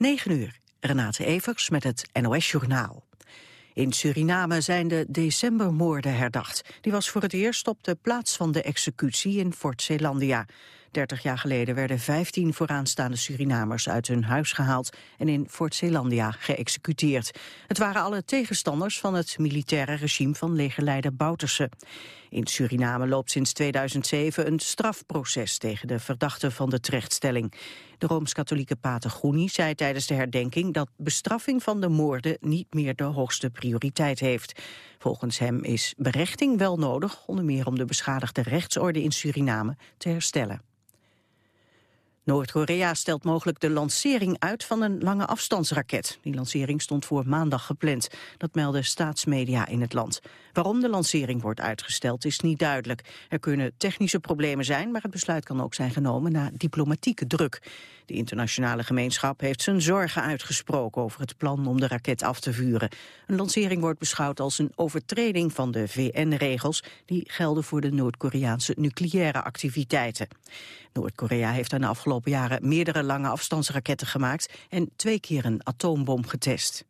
9 uur. Renate Evers met het NOS Journaal. In Suriname zijn de decembermoorden herdacht. Die was voor het eerst op de plaats van de executie in Fort Zeelandia. Dertig jaar geleden werden 15 vooraanstaande Surinamers uit hun huis gehaald en in Fort Zeelandia geëxecuteerd. Het waren alle tegenstanders van het militaire regime van legerleider Bouterse. In Suriname loopt sinds 2007 een strafproces tegen de verdachten van de terechtstelling. De Rooms-Katholieke pater Groeni zei tijdens de herdenking dat bestraffing van de moorden niet meer de hoogste prioriteit heeft. Volgens hem is berechting wel nodig, onder meer om de beschadigde rechtsorde in Suriname te herstellen. Noord-Korea stelt mogelijk de lancering uit van een lange afstandsraket. Die lancering stond voor maandag gepland. Dat melden staatsmedia in het land. Waarom de lancering wordt uitgesteld is niet duidelijk. Er kunnen technische problemen zijn, maar het besluit kan ook zijn genomen na diplomatieke druk. De internationale gemeenschap heeft zijn zorgen uitgesproken over het plan om de raket af te vuren. Een lancering wordt beschouwd als een overtreding van de VN-regels die gelden voor de Noord-Koreaanse nucleaire activiteiten. Noord-Korea heeft in de afgelopen jaren meerdere lange afstandsraketten gemaakt en twee keer een atoombom getest.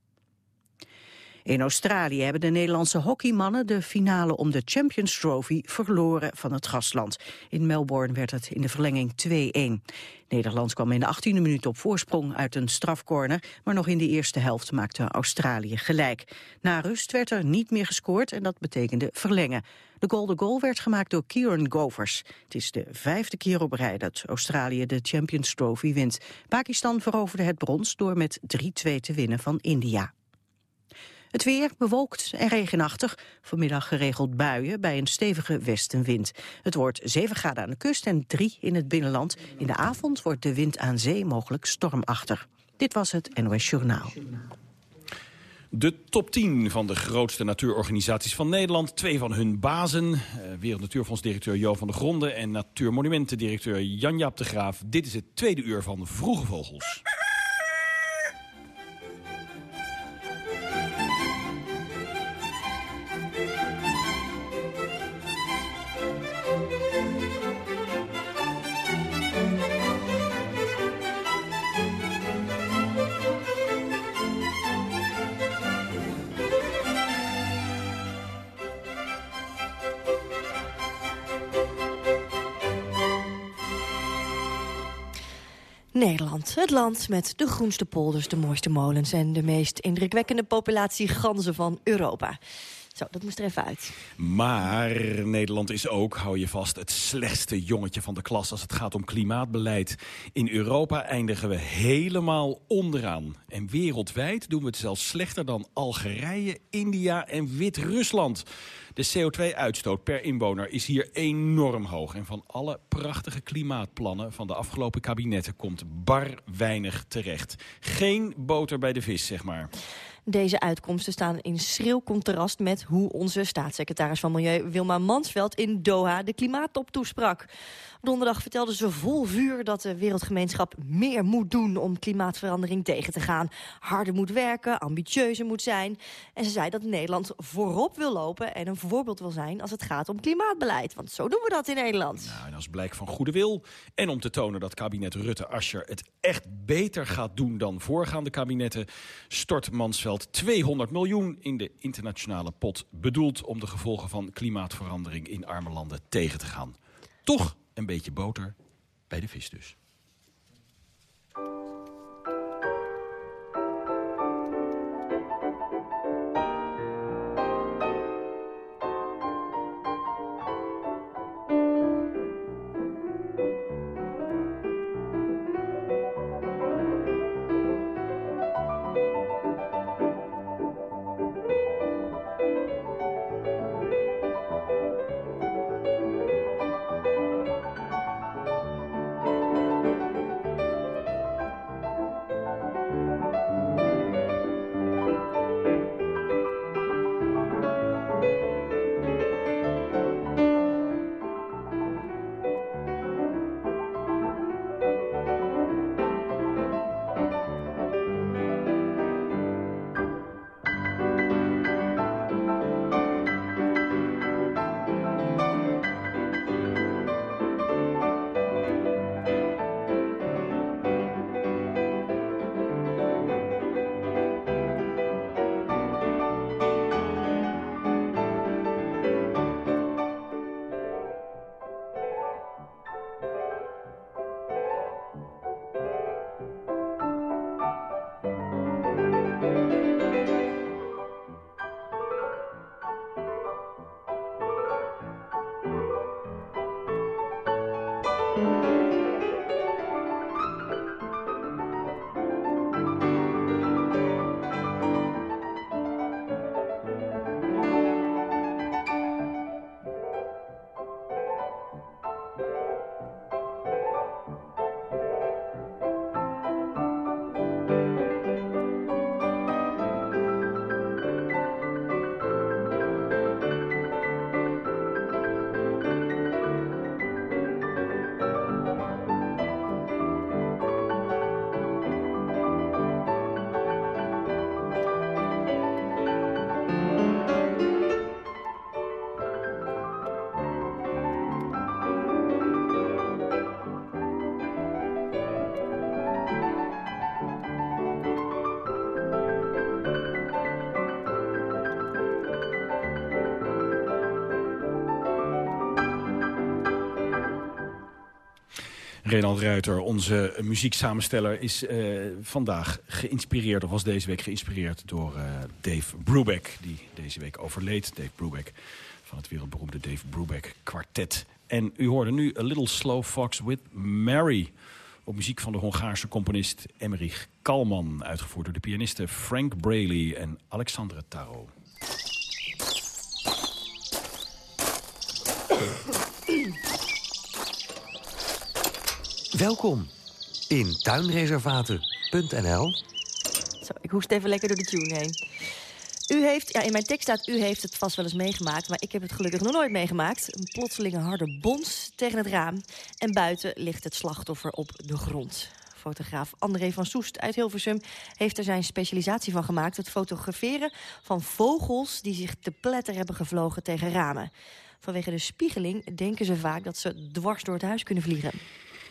In Australië hebben de Nederlandse hockeymannen de finale om de Champions Trophy verloren van het gastland. In Melbourne werd het in de verlenging 2-1. Nederland kwam in de 18e minuut op voorsprong uit een strafcorner, maar nog in de eerste helft maakte Australië gelijk. Na rust werd er niet meer gescoord en dat betekende verlengen. De golden goal werd gemaakt door Kieran Govers. Het is de vijfde keer op rij dat Australië de Champions Trophy wint. Pakistan veroverde het brons door met 3-2 te winnen van India. Het weer bewolkt en regenachtig. Vanmiddag geregeld buien bij een stevige westenwind. Het wordt 7 graden aan de kust en 3 in het binnenland. In de avond wordt de wind aan zee mogelijk stormachtig. Dit was het NOS Journaal. De top 10 van de grootste natuurorganisaties van Nederland. Twee van hun bazen. Uh, Wereld Natuurfonds-directeur Jo van der Gronden... en Natuurmonumenten-directeur Jan-Jaap de Graaf. Dit is het tweede uur van Vroege Vogels. Het land met de groenste polders, de mooiste molens... en de meest indrukwekkende populatie ganzen van Europa. Zo, dat moest er even uit. Maar Nederland is ook, hou je vast, het slechtste jongetje van de klas... als het gaat om klimaatbeleid. In Europa eindigen we helemaal onderaan. En wereldwijd doen we het zelfs slechter dan Algerije, India en Wit-Rusland. De CO2-uitstoot per inwoner is hier enorm hoog. En van alle prachtige klimaatplannen van de afgelopen kabinetten... komt bar weinig terecht. Geen boter bij de vis, zeg maar. Deze uitkomsten staan in schril contrast met hoe onze staatssecretaris van Milieu Wilma Mansveld in Doha de klimaattop toesprak. Donderdag vertelde ze vol vuur dat de wereldgemeenschap meer moet doen om klimaatverandering tegen te gaan. Harder moet werken, ambitieuzer moet zijn. En ze zei dat Nederland voorop wil lopen en een voorbeeld wil zijn als het gaat om klimaatbeleid. Want zo doen we dat in Nederland. Nou, en als blijk van goede wil en om te tonen dat kabinet Rutte-Ascher het echt beter gaat doen dan voorgaande kabinetten, stort Mansveld 200 miljoen in de internationale pot, bedoeld om de gevolgen van klimaatverandering in arme landen tegen te gaan. Toch een beetje boter bij de vis dus. Renald Ruiter, onze muzieksamensteller, is uh, vandaag geïnspireerd... of was deze week geïnspireerd door uh, Dave Brubeck... die deze week overleed. Dave Brubeck van het wereldberoemde Dave Brubeck kwartet. En u hoorde nu A Little Slow Fox with Mary... op muziek van de Hongaarse componist Emmerich Kalman... uitgevoerd door de pianisten Frank Braley en Alexandre Taro. Welkom in tuinreservaten.nl. Zo, ik hoest even lekker door de tune heen. U heeft, ja, in mijn tekst staat, u heeft het vast wel eens meegemaakt... maar ik heb het gelukkig nog nooit meegemaakt. Een plotselinge harde bons tegen het raam... en buiten ligt het slachtoffer op de grond. Fotograaf André van Soest uit Hilversum heeft er zijn specialisatie van gemaakt... het fotograferen van vogels die zich te pletter hebben gevlogen tegen ramen. Vanwege de spiegeling denken ze vaak dat ze dwars door het huis kunnen vliegen.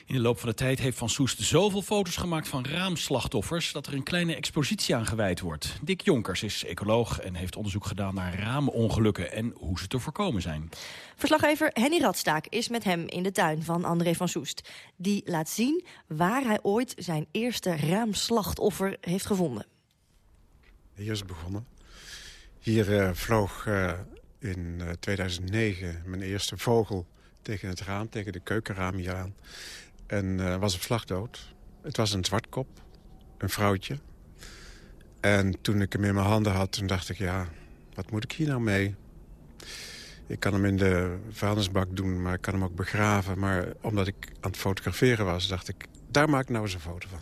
In de loop van de tijd heeft Van Soest zoveel foto's gemaakt van raamslachtoffers... dat er een kleine expositie aan gewijd wordt. Dick Jonkers is ecoloog en heeft onderzoek gedaan naar raamongelukken... en hoe ze te voorkomen zijn. Verslaggever Henny Radstaak is met hem in de tuin van André van Soest. Die laat zien waar hij ooit zijn eerste raamslachtoffer heeft gevonden. Hier is het begonnen. Hier uh, vloog uh, in uh, 2009 mijn eerste vogel tegen het raam, tegen de keukenraam hier aan. En uh, was op slag dood. Het was een zwartkop, een vrouwtje. En toen ik hem in mijn handen had, toen dacht ik, ja, wat moet ik hier nou mee? Ik kan hem in de vuilnisbak doen, maar ik kan hem ook begraven. Maar omdat ik aan het fotograferen was, dacht ik, daar maak ik nou eens een foto van.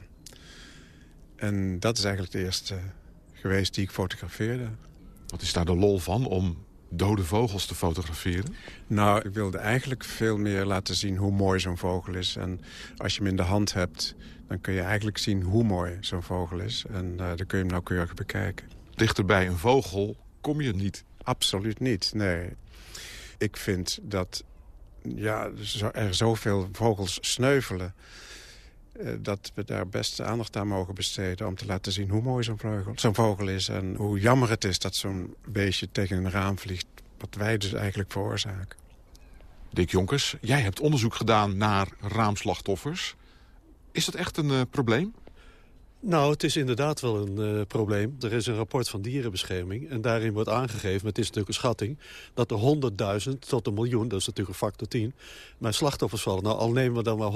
En dat is eigenlijk de eerste geweest die ik fotografeerde. Wat is daar de lol van, om dode vogels te fotograferen? Nou, ik wilde eigenlijk veel meer laten zien hoe mooi zo'n vogel is. En als je hem in de hand hebt, dan kun je eigenlijk zien hoe mooi zo'n vogel is. En uh, dan kun je hem nauwkeurig bekijken. Dichter bij een vogel kom je niet? Absoluut niet, nee. Ik vind dat ja, er zoveel vogels sneuvelen... Uh, dat we daar best aandacht aan mogen besteden... om te laten zien hoe mooi zo'n vogel, zo vogel is... en hoe jammer het is dat zo'n beestje tegen een raam vliegt... wat wij dus eigenlijk veroorzaken. Dick Jonkers, jij hebt onderzoek gedaan naar raamslachtoffers. Is dat echt een uh, probleem? Nou, het is inderdaad wel een uh, probleem. Er is een rapport van dierenbescherming. En daarin wordt aangegeven, maar het is natuurlijk een schatting... dat er 100.000 tot een miljoen, dat is natuurlijk een factor 10... maar slachtoffers vallen. Nou, al nemen we dan maar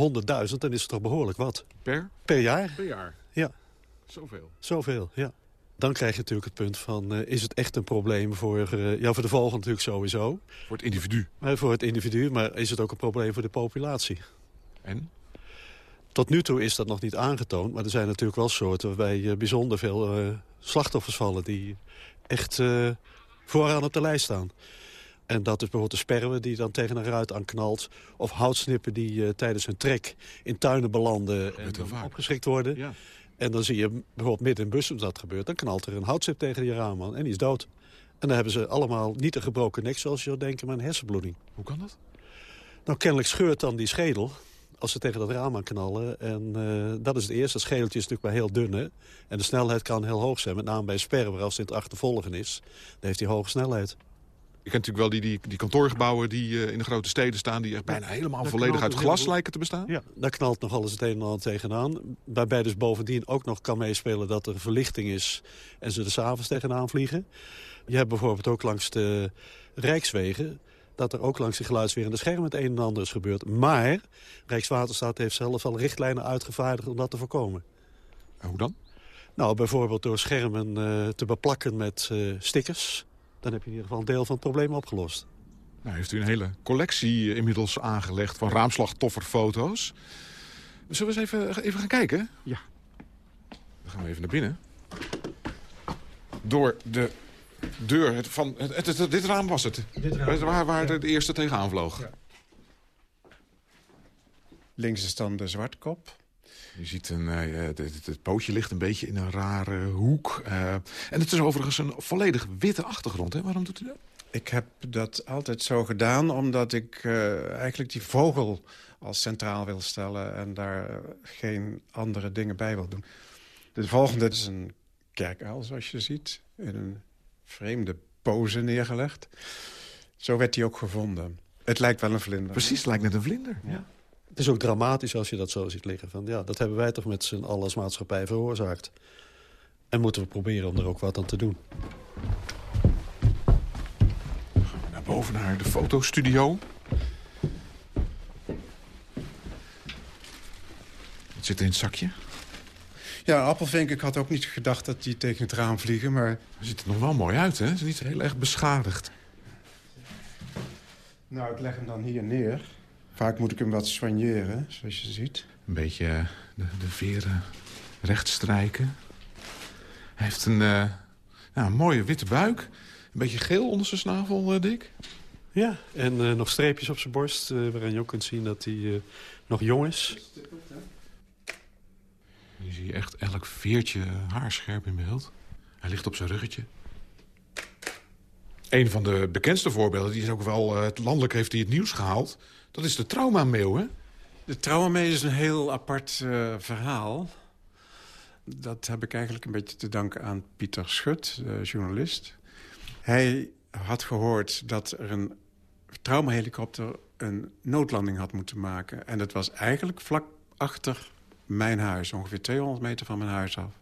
100.000, dan is het toch behoorlijk wat. Per? Per jaar. Per jaar? Ja. Zoveel? Zoveel, ja. Dan krijg je natuurlijk het punt van, uh, is het echt een probleem voor, uh, ja, voor de vogel natuurlijk sowieso. Voor het individu? Uh, voor het individu, maar is het ook een probleem voor de populatie. En? Tot nu toe is dat nog niet aangetoond. Maar er zijn natuurlijk wel soorten waarbij uh, bijzonder veel uh, slachtoffers vallen... die echt uh, vooraan op de lijst staan. En dat is bijvoorbeeld de sperwe die dan tegen een ruit aanknalt. Of houtsnippen die tijdens hun trek in tuinen belanden en opgeschrikt worden. Ja. En dan zie je bijvoorbeeld midden in Bussum dat gebeurt. Dan knalt er een houtstip tegen die raam aan en die is dood. En dan hebben ze allemaal niet een gebroken nek zoals je zou denken, maar een hersenbloeding. Hoe kan dat? Nou, kennelijk scheurt dan die schedel als ze tegen dat raam aan knallen. En uh, dat is het eerste. Dat schedeltje is natuurlijk maar heel dun. Hè? En de snelheid kan heel hoog zijn. Met name bij sperwer, als het in het achtervolgen is. Dan heeft hij hoge snelheid. Je kent natuurlijk wel die, die, die kantoorgebouwen die uh, in de grote steden staan... die echt bijna helemaal volledig uit glas heel... lijken te bestaan. Ja, daar knalt nog alles het een en ander tegenaan. Waarbij dus bovendien ook nog kan meespelen dat er verlichting is... en ze er s'avonds tegenaan vliegen. Je hebt bijvoorbeeld ook langs de Rijkswegen dat er ook langs die geluidswerende schermen het een en ander is gebeurd. Maar Rijkswaterstaat heeft zelf al richtlijnen uitgevaardigd om dat te voorkomen. En hoe dan? Nou, bijvoorbeeld door schermen uh, te beplakken met uh, stickers. Dan heb je in ieder geval een deel van het probleem opgelost. Nou, heeft u een hele collectie inmiddels aangelegd van raamslagtofferfoto's. Zullen we eens even, even gaan kijken? Ja. Dan gaan we even naar binnen. Door de deur. Het, van, het, het, dit raam was het. Raam, waar waar ja. de eerste tegenaan vloog. Ja. Links is dan de zwartkop. Je ziet een, uh, het, het, het, pootje ligt een beetje in een rare hoek. Uh, en het is overigens een volledig witte achtergrond. Hè? Waarom doet u dat? Ik heb dat altijd zo gedaan omdat ik uh, eigenlijk die vogel als centraal wil stellen... en daar geen andere dingen bij wil doen. De volgende is een kerkuil, zoals je ziet. In een vreemde pose neergelegd. Zo werd hij ook gevonden. Het lijkt wel een vlinder. Precies, het lijkt net een vlinder. Ja. Het is ook dramatisch als je dat zo ziet liggen. Van, ja, dat hebben wij toch met z'n allen als maatschappij veroorzaakt. En moeten we proberen om er ook wat aan te doen. Naar boven naar de fotostudio. Wat zit er in het zakje? Ja, appelvink, ik had ook niet gedacht dat die tegen het raam vliegen, maar... Het ziet er nog wel mooi uit, hè? Het is niet heel erg beschadigd. Nou, ik leg hem dan hier neer. Vaak moet ik hem wat soigneren, zoals je ziet. Een beetje eh, de, de veren recht strijken. Hij heeft een, eh, ja, een mooie witte buik. Een beetje geel onder zijn snavel, eh, Dick. Ja, en eh, nog streepjes op zijn borst, waarin je ook kunt zien dat hij eh, nog jong is. Hier zie je echt elk veertje haarscherp in beeld. Hij ligt op zijn ruggetje. Een van de bekendste voorbeelden, die is ook wel eh, het landelijk heeft hij het nieuws gehaald. Dat is de traumameeuw, hè? De traumamee is een heel apart eh, verhaal. Dat heb ik eigenlijk een beetje te danken aan Pieter Schut, de journalist. Hij had gehoord dat er een traumahelikopter een noodlanding had moeten maken. En dat was eigenlijk vlak achter mijn huis, ongeveer 200 meter van mijn huis af.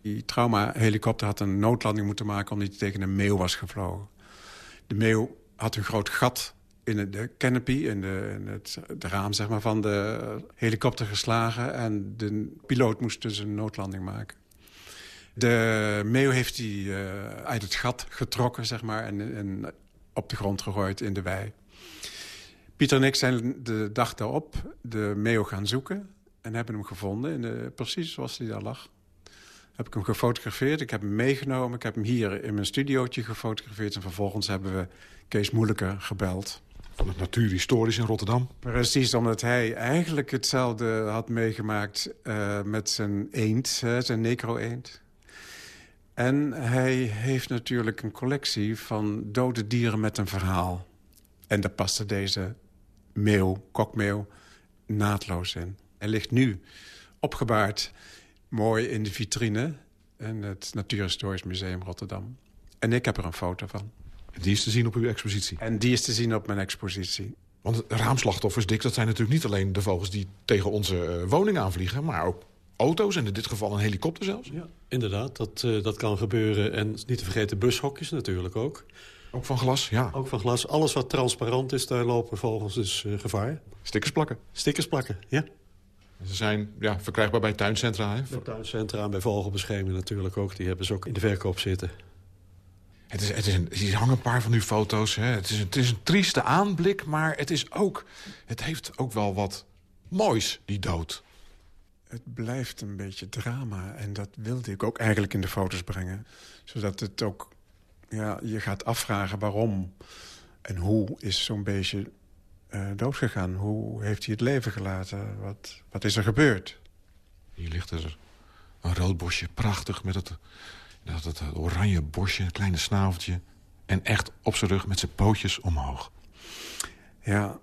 Die traumahelikopter had een noodlanding moeten maken omdat hij tegen een meeuw was gevlogen. De meeuw had een groot gat in de canopy, in, de, het, raam zeg maar, van de helikopter geslagen. En de piloot moest dus een noodlanding maken. De meeuw heeft hij uh, uit het gat getrokken zeg maar, en, en op de grond gegooid in de wei. Pieter en ik zijn de dag daarop de meeuw gaan zoeken. En hebben hem gevonden, in de, precies zoals hij daar lag. Heb ik hem gefotografeerd, ik heb hem meegenomen. Ik heb hem hier in mijn studiootje gefotografeerd. En vervolgens hebben we Kees Moeilijker gebeld. Van het Natuurhistorisch in Rotterdam. Precies, omdat hij eigenlijk hetzelfde had meegemaakt uh, met zijn eend, zijn necro-eend. En hij heeft natuurlijk een collectie van dode dieren met een verhaal. En daar paste deze meeuw, kokmeeuw, naadloos in. Hij ligt nu opgebaard, mooi in de vitrine... in het Natuurhistorisch Museum Rotterdam. En ik heb er een foto van. Die is te zien op uw expositie? En die is te zien op mijn expositie. Want raamslachtoffers, Dick, dat zijn natuurlijk niet alleen de vogels... die tegen onze uh, woning aanvliegen, maar ook auto's... en in dit geval een helikopter zelfs. Ja, inderdaad, dat, uh, dat kan gebeuren. En niet te vergeten bushokjes natuurlijk ook. Ook van glas, ja. Ook van glas. Alles wat transparant is, daar lopen vogels dus uh, gevaar. Stickers plakken. Stickers plakken, ja. Ze zijn ja, verkrijgbaar bij tuincentra. Hè? Bij tuincentra en bij vogelbescherming natuurlijk ook. Die hebben ze ook in de verkoop zitten. Het is, het is een, hier hangen een paar van uw foto's. Hè. Het, is een, het is een trieste aanblik, maar het, is ook, het heeft ook wel wat moois, die dood. Het blijft een beetje drama. En dat wilde ik ook eigenlijk in de foto's brengen. Zodat het ook... Ja, je gaat afvragen waarom en hoe is zo'n beestje uh, doodgegaan. Hoe heeft hij het leven gelaten? Wat, wat is er gebeurd? Hier ligt er een rood bosje, prachtig met het dat het oranje bosje, een kleine snaveltje... en echt op zijn rug met zijn pootjes omhoog. Ja,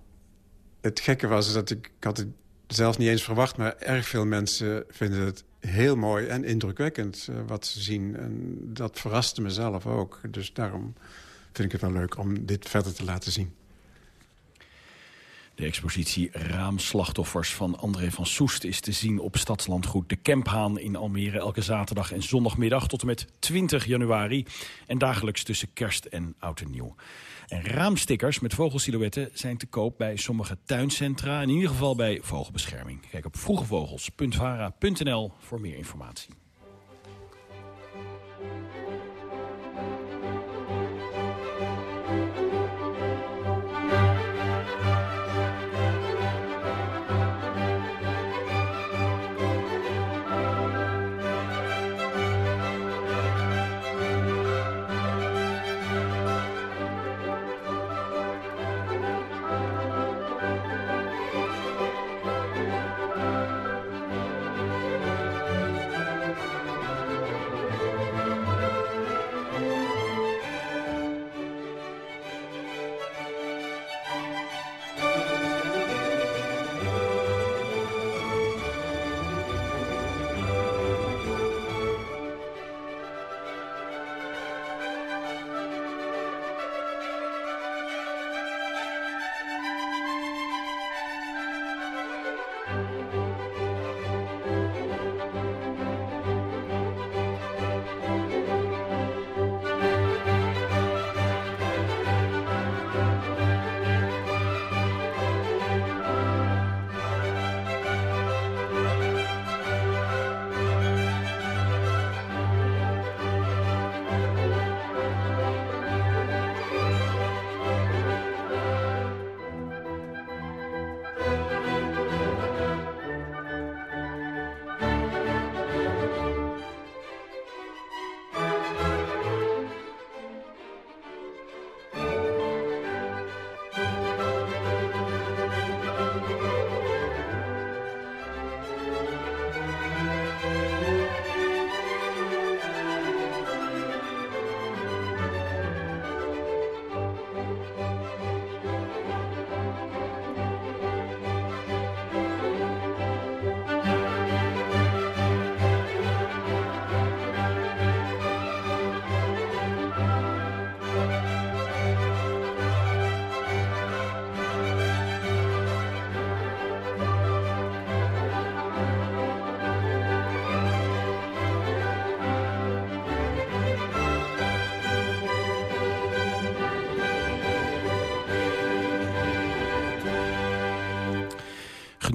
het gekke was dat ik, ik had het zelf niet eens verwacht... maar erg veel mensen vinden het heel mooi en indrukwekkend uh, wat ze zien. En dat verraste mezelf ook. Dus daarom vind ik het wel leuk om dit verder te laten zien. De expositie Raamslachtoffers van André van Soest is te zien op Stadslandgoed De Kemphaan in Almere elke zaterdag en zondagmiddag tot en met 20 januari en dagelijks tussen kerst en oud en nieuw. En raamstickers met vogelsilhouetten zijn te koop bij sommige tuincentra, in ieder geval bij Vogelbescherming. Kijk op vroegevogels.vara.nl voor meer informatie.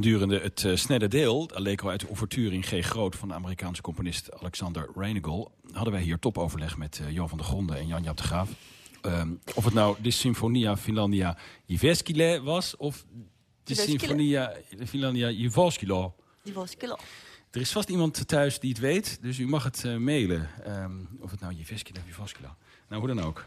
Gedurende het uh, snelle deel, Allegro uit de ouverture in G groot van de Amerikaanse componist Alexander Reinagel, hadden wij hier topoverleg met uh, Jo van der Gronden en Jan-Jaap de Graaf. Um, of het nou de Sinfonia Finlandia Jyväskylä was of de Sinfonia Finlandia Jyväskylä. Er is vast iemand thuis die het weet, dus u mag het uh, mailen. Um, of het nou Jyväskylä of Jyväskylä. Nou, hoe dan ook.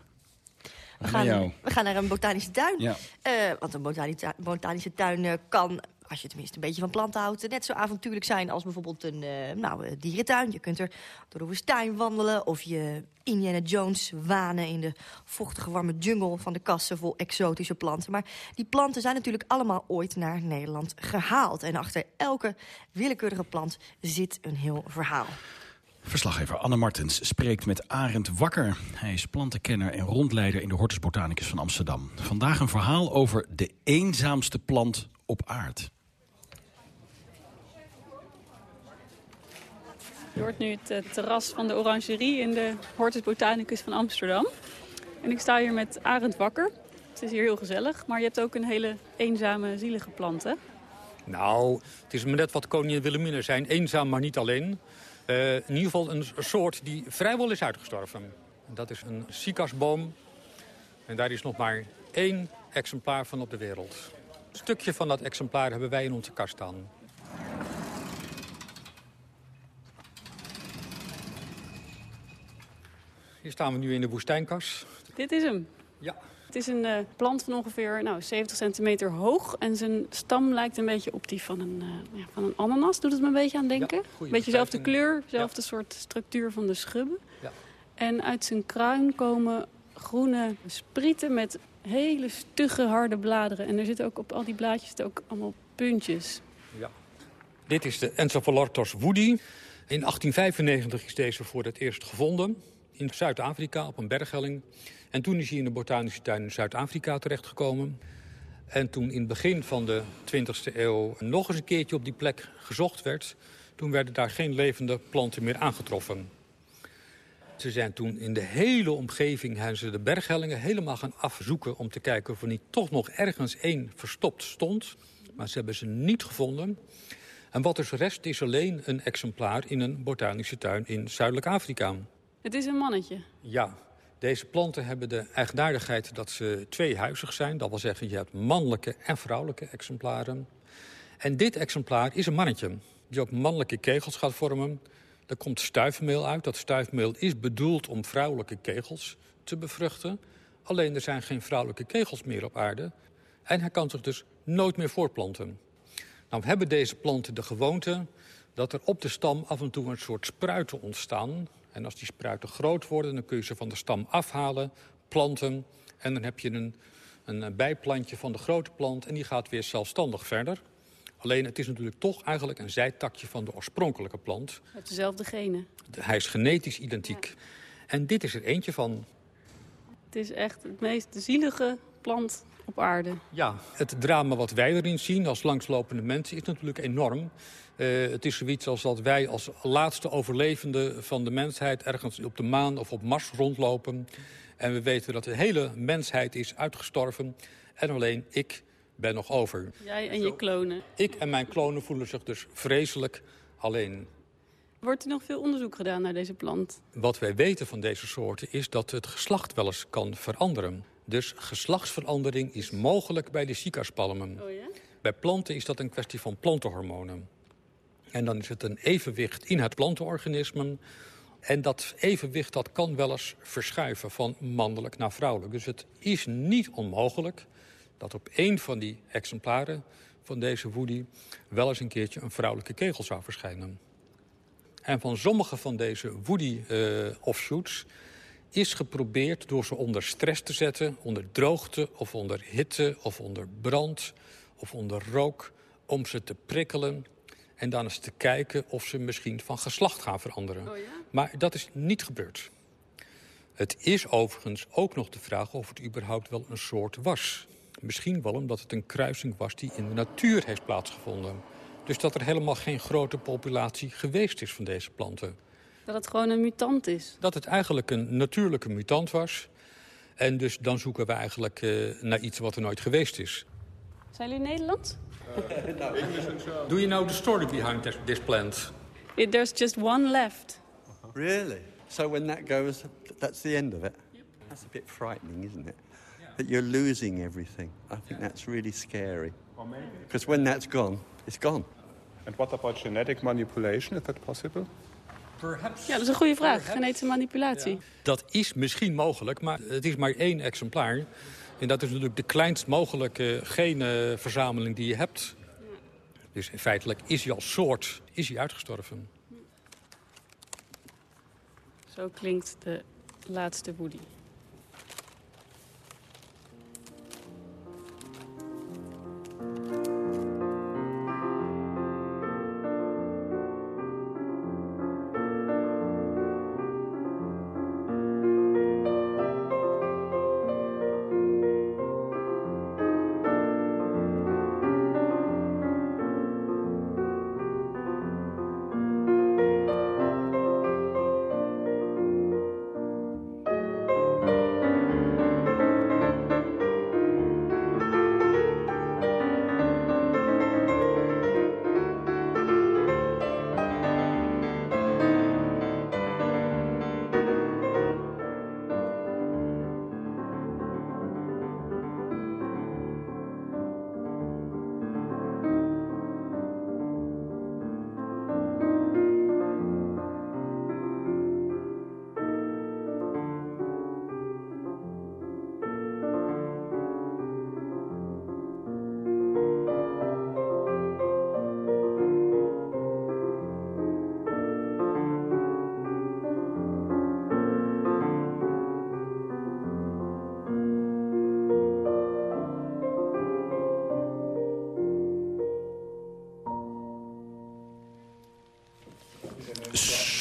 We gaan, we gaan, naar een botanische tuin. Ja. Uh, want een botanische, botanische tuin uh, kan, als je tenminste een beetje van planten houdt... net zo avontuurlijk zijn als bijvoorbeeld een uh, nou, dierentuin. Je kunt er door de woestijn wandelen... of je Indiana Jones wanen in de vochtige warme jungle... van de kassen vol exotische planten. Maar die planten zijn natuurlijk allemaal ooit naar Nederland gehaald. En achter elke willekeurige plant zit een heel verhaal. Verslaggever Anne Martens spreekt met Arend Wakker. Hij is plantenkenner en rondleider in de Hortus Botanicus van Amsterdam. Vandaag een verhaal over de eenzaamste plant op aard. Je hoort nu het terras van de Orangerie in de Hortus Botanicus van Amsterdam. En ik sta hier met Arend Wakker. Het is hier heel gezellig, maar je hebt ook een hele eenzame, zielige plant, hè? Nou, het is me net wat koningin Wilhelmina zijn. Eenzaam, maar niet alleen. Uh, in ieder geval een soort die vrijwel is uitgestorven. Dat is een sikasboom. En daar is nog maar één exemplaar van op de wereld. Een stukje van dat exemplaar hebben wij in onze kast staan. Hier staan we nu in de woestijnkas. Dit is hem? Ja. Het is een uh, plant van ongeveer nou, 70 centimeter hoog. En zijn stam lijkt een beetje op die van een, uh, ja, van een ananas. Doet het me een beetje aan denken. Ja, beetje dezelfde kleur, dezelfde ja. soort structuur van de schubben. Ja. En uit zijn kruin komen groene sprieten met hele stugge harde bladeren. En er zitten ook op al die blaadjes ook allemaal puntjes. Ja. Dit is de Encephalorthos woody. In 1895 is deze voor het eerst gevonden. In Zuid-Afrika op een berghelling. En toen is hij in de botanische tuin in Zuid-Afrika terechtgekomen. En toen in het begin van de 20e eeuw nog eens een keertje op die plek gezocht werd... toen werden daar geen levende planten meer aangetroffen. Ze zijn toen in de hele omgeving hebben ze de berghellingen helemaal gaan afzoeken... om te kijken of er niet toch nog ergens één verstopt stond. Maar ze hebben ze niet gevonden. En wat dus rest is alleen een exemplaar in een botanische tuin in Zuidelijk Afrika. Het is een mannetje? Ja, deze planten hebben de eigenaardigheid dat ze tweehuizig zijn. Dat wil zeggen, je hebt mannelijke en vrouwelijke exemplaren. En dit exemplaar is een mannetje, die ook mannelijke kegels gaat vormen. Er komt stuifmeel uit. Dat stuifmeel is bedoeld om vrouwelijke kegels te bevruchten. Alleen er zijn geen vrouwelijke kegels meer op aarde. En hij kan zich dus nooit meer voortplanten. Nou hebben deze planten de gewoonte dat er op de stam af en toe een soort spruiten ontstaan. En als die spruiten groot worden, dan kun je ze van de stam afhalen, planten. En dan heb je een, een bijplantje van de grote plant en die gaat weer zelfstandig verder. Alleen het is natuurlijk toch eigenlijk een zijtakje van de oorspronkelijke plant. Heeft dezelfde genen. Hij is genetisch identiek. Ja. En dit is er eentje van. Het is echt het meest zielige plant op aarde. Ja, het drama wat wij erin zien als langslopende mensen is natuurlijk enorm. Uh, het is zoiets als dat wij als laatste overlevende van de mensheid... ergens op de maan of op Mars rondlopen. En we weten dat de hele mensheid is uitgestorven. En alleen ik ben nog over. Jij en je klonen. Ik en mijn klonen voelen zich dus vreselijk alleen. Wordt er nog veel onderzoek gedaan naar deze plant? Wat wij weten van deze soorten is dat het geslacht wel eens kan veranderen. Dus geslachtsverandering is mogelijk bij de cicaspalmen. Oh ja? Bij planten is dat een kwestie van plantenhormonen. En dan is het een evenwicht in het plantenorganisme. En dat evenwicht dat kan wel eens verschuiven van mannelijk naar vrouwelijk. Dus het is niet onmogelijk dat op één van die exemplaren van deze woody... wel eens een keertje een vrouwelijke kegel zou verschijnen. En van sommige van deze woody-offshoots... Uh, is geprobeerd door ze onder stress te zetten... onder droogte of onder hitte of onder brand of onder rook... om ze te prikkelen en dan eens te kijken of ze misschien van geslacht gaan veranderen. Oh ja? Maar dat is niet gebeurd. Het is overigens ook nog de vraag of het überhaupt wel een soort was. Misschien wel omdat het een kruising was die in de natuur heeft plaatsgevonden. Dus dat er helemaal geen grote populatie geweest is van deze planten. Dat het gewoon een mutant is? Dat het eigenlijk een natuurlijke mutant was. En dus dan zoeken we eigenlijk uh, naar iets wat er nooit geweest is. Zijn jullie in Nederland? Do you know the story behind this, this plant? It, there's just one left. Really? So when that goes, that's the end of it? That's a bit frightening, isn't it? That you're losing everything. I think that's really scary. Because when that's gone, it's gone. And what about genetic manipulation? Is that possible? Perhaps. Ja, dat is een goede vraag. Genetische manipulatie. Dat is misschien mogelijk, maar het is maar één exemplaar. En dat is natuurlijk de kleinst mogelijke genenverzameling die je hebt. Dus feitelijk is hij als soort is hij uitgestorven. Zo klinkt de laatste Woody.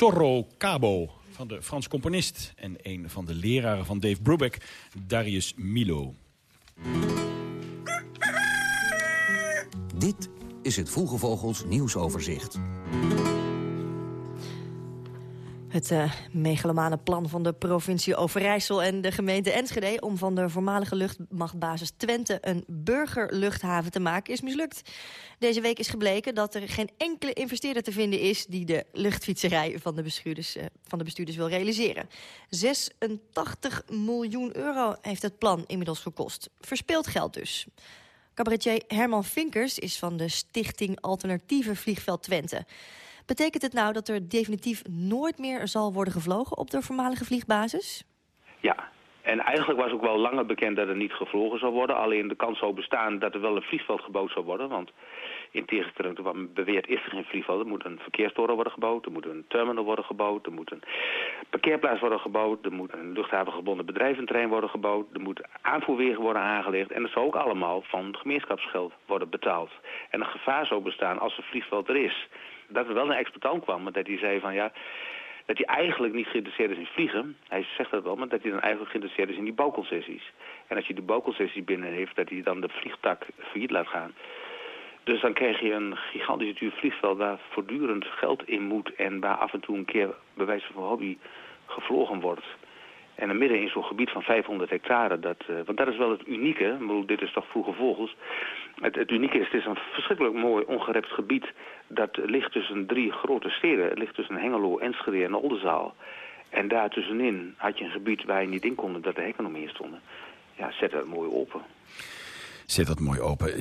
Sorro Cabo van de Frans componist... en een van de leraren van Dave Brubeck, Darius Milo. Dit is het Vroege Vogels nieuwsoverzicht. Het uh, megalomane plan van de provincie Overijssel en de gemeente Enschede... om van de voormalige luchtmachtbasis Twente een burgerluchthaven te maken, is mislukt. Deze week is gebleken dat er geen enkele investeerder te vinden is... die de luchtfietserij van de bestuurders, uh, van de bestuurders wil realiseren. 86 miljoen euro heeft het plan inmiddels gekost. Verspeeld geld dus. Cabaretier Herman Vinkers is van de stichting Alternatieve Vliegveld Twente... Betekent het nou dat er definitief nooit meer zal worden gevlogen op de voormalige vliegbasis? Ja, en eigenlijk was ook wel langer bekend dat er niet gevlogen zou worden. Alleen de kans zou bestaan dat er wel een vliegveld gebouwd zou worden. Want in tegenstelling tot wat men beweert is er geen vliegveld. Er moet een verkeerstoren worden gebouwd, er moet een terminal worden gebouwd, er moet een parkeerplaats worden gebouwd, er moet een luchthavengebonden bedrijventerrein worden gebouwd, er moet aanvoerwegen worden aangelegd en dat zou ook allemaal van gemeenschapsgeld worden betaald. En een gevaar zou bestaan als een vliegveld er is dat er wel een exploitant kwam, maar dat hij zei van ja, dat hij eigenlijk niet geïnteresseerd is in vliegen. Hij zegt dat wel, maar dat hij dan eigenlijk geïnteresseerd is in die bouwconcessies. En als je die bouwconcessie binnen heeft, dat hij dan de vliegtak failliet laat gaan. Dus dan krijg je een gigantisch duur vliegveld waar voortdurend geld in moet... en waar af en toe een keer bij wijze van hobby gevlogen wordt. En dan midden in zo'n gebied van 500 hectare, dat, uh, want dat is wel het unieke. Ik bedoel, dit is toch vroege vogels. Het, het, unieke is, het is een verschrikkelijk mooi ongerept gebied. Dat ligt tussen drie grote steden. Het ligt tussen Hengelo, Enschede en Oldenzaal. En daartussenin had je een gebied waar je niet in kon, dat de hekken omheen stonden. Ja, zet het mooi open. Zet dat mooi open.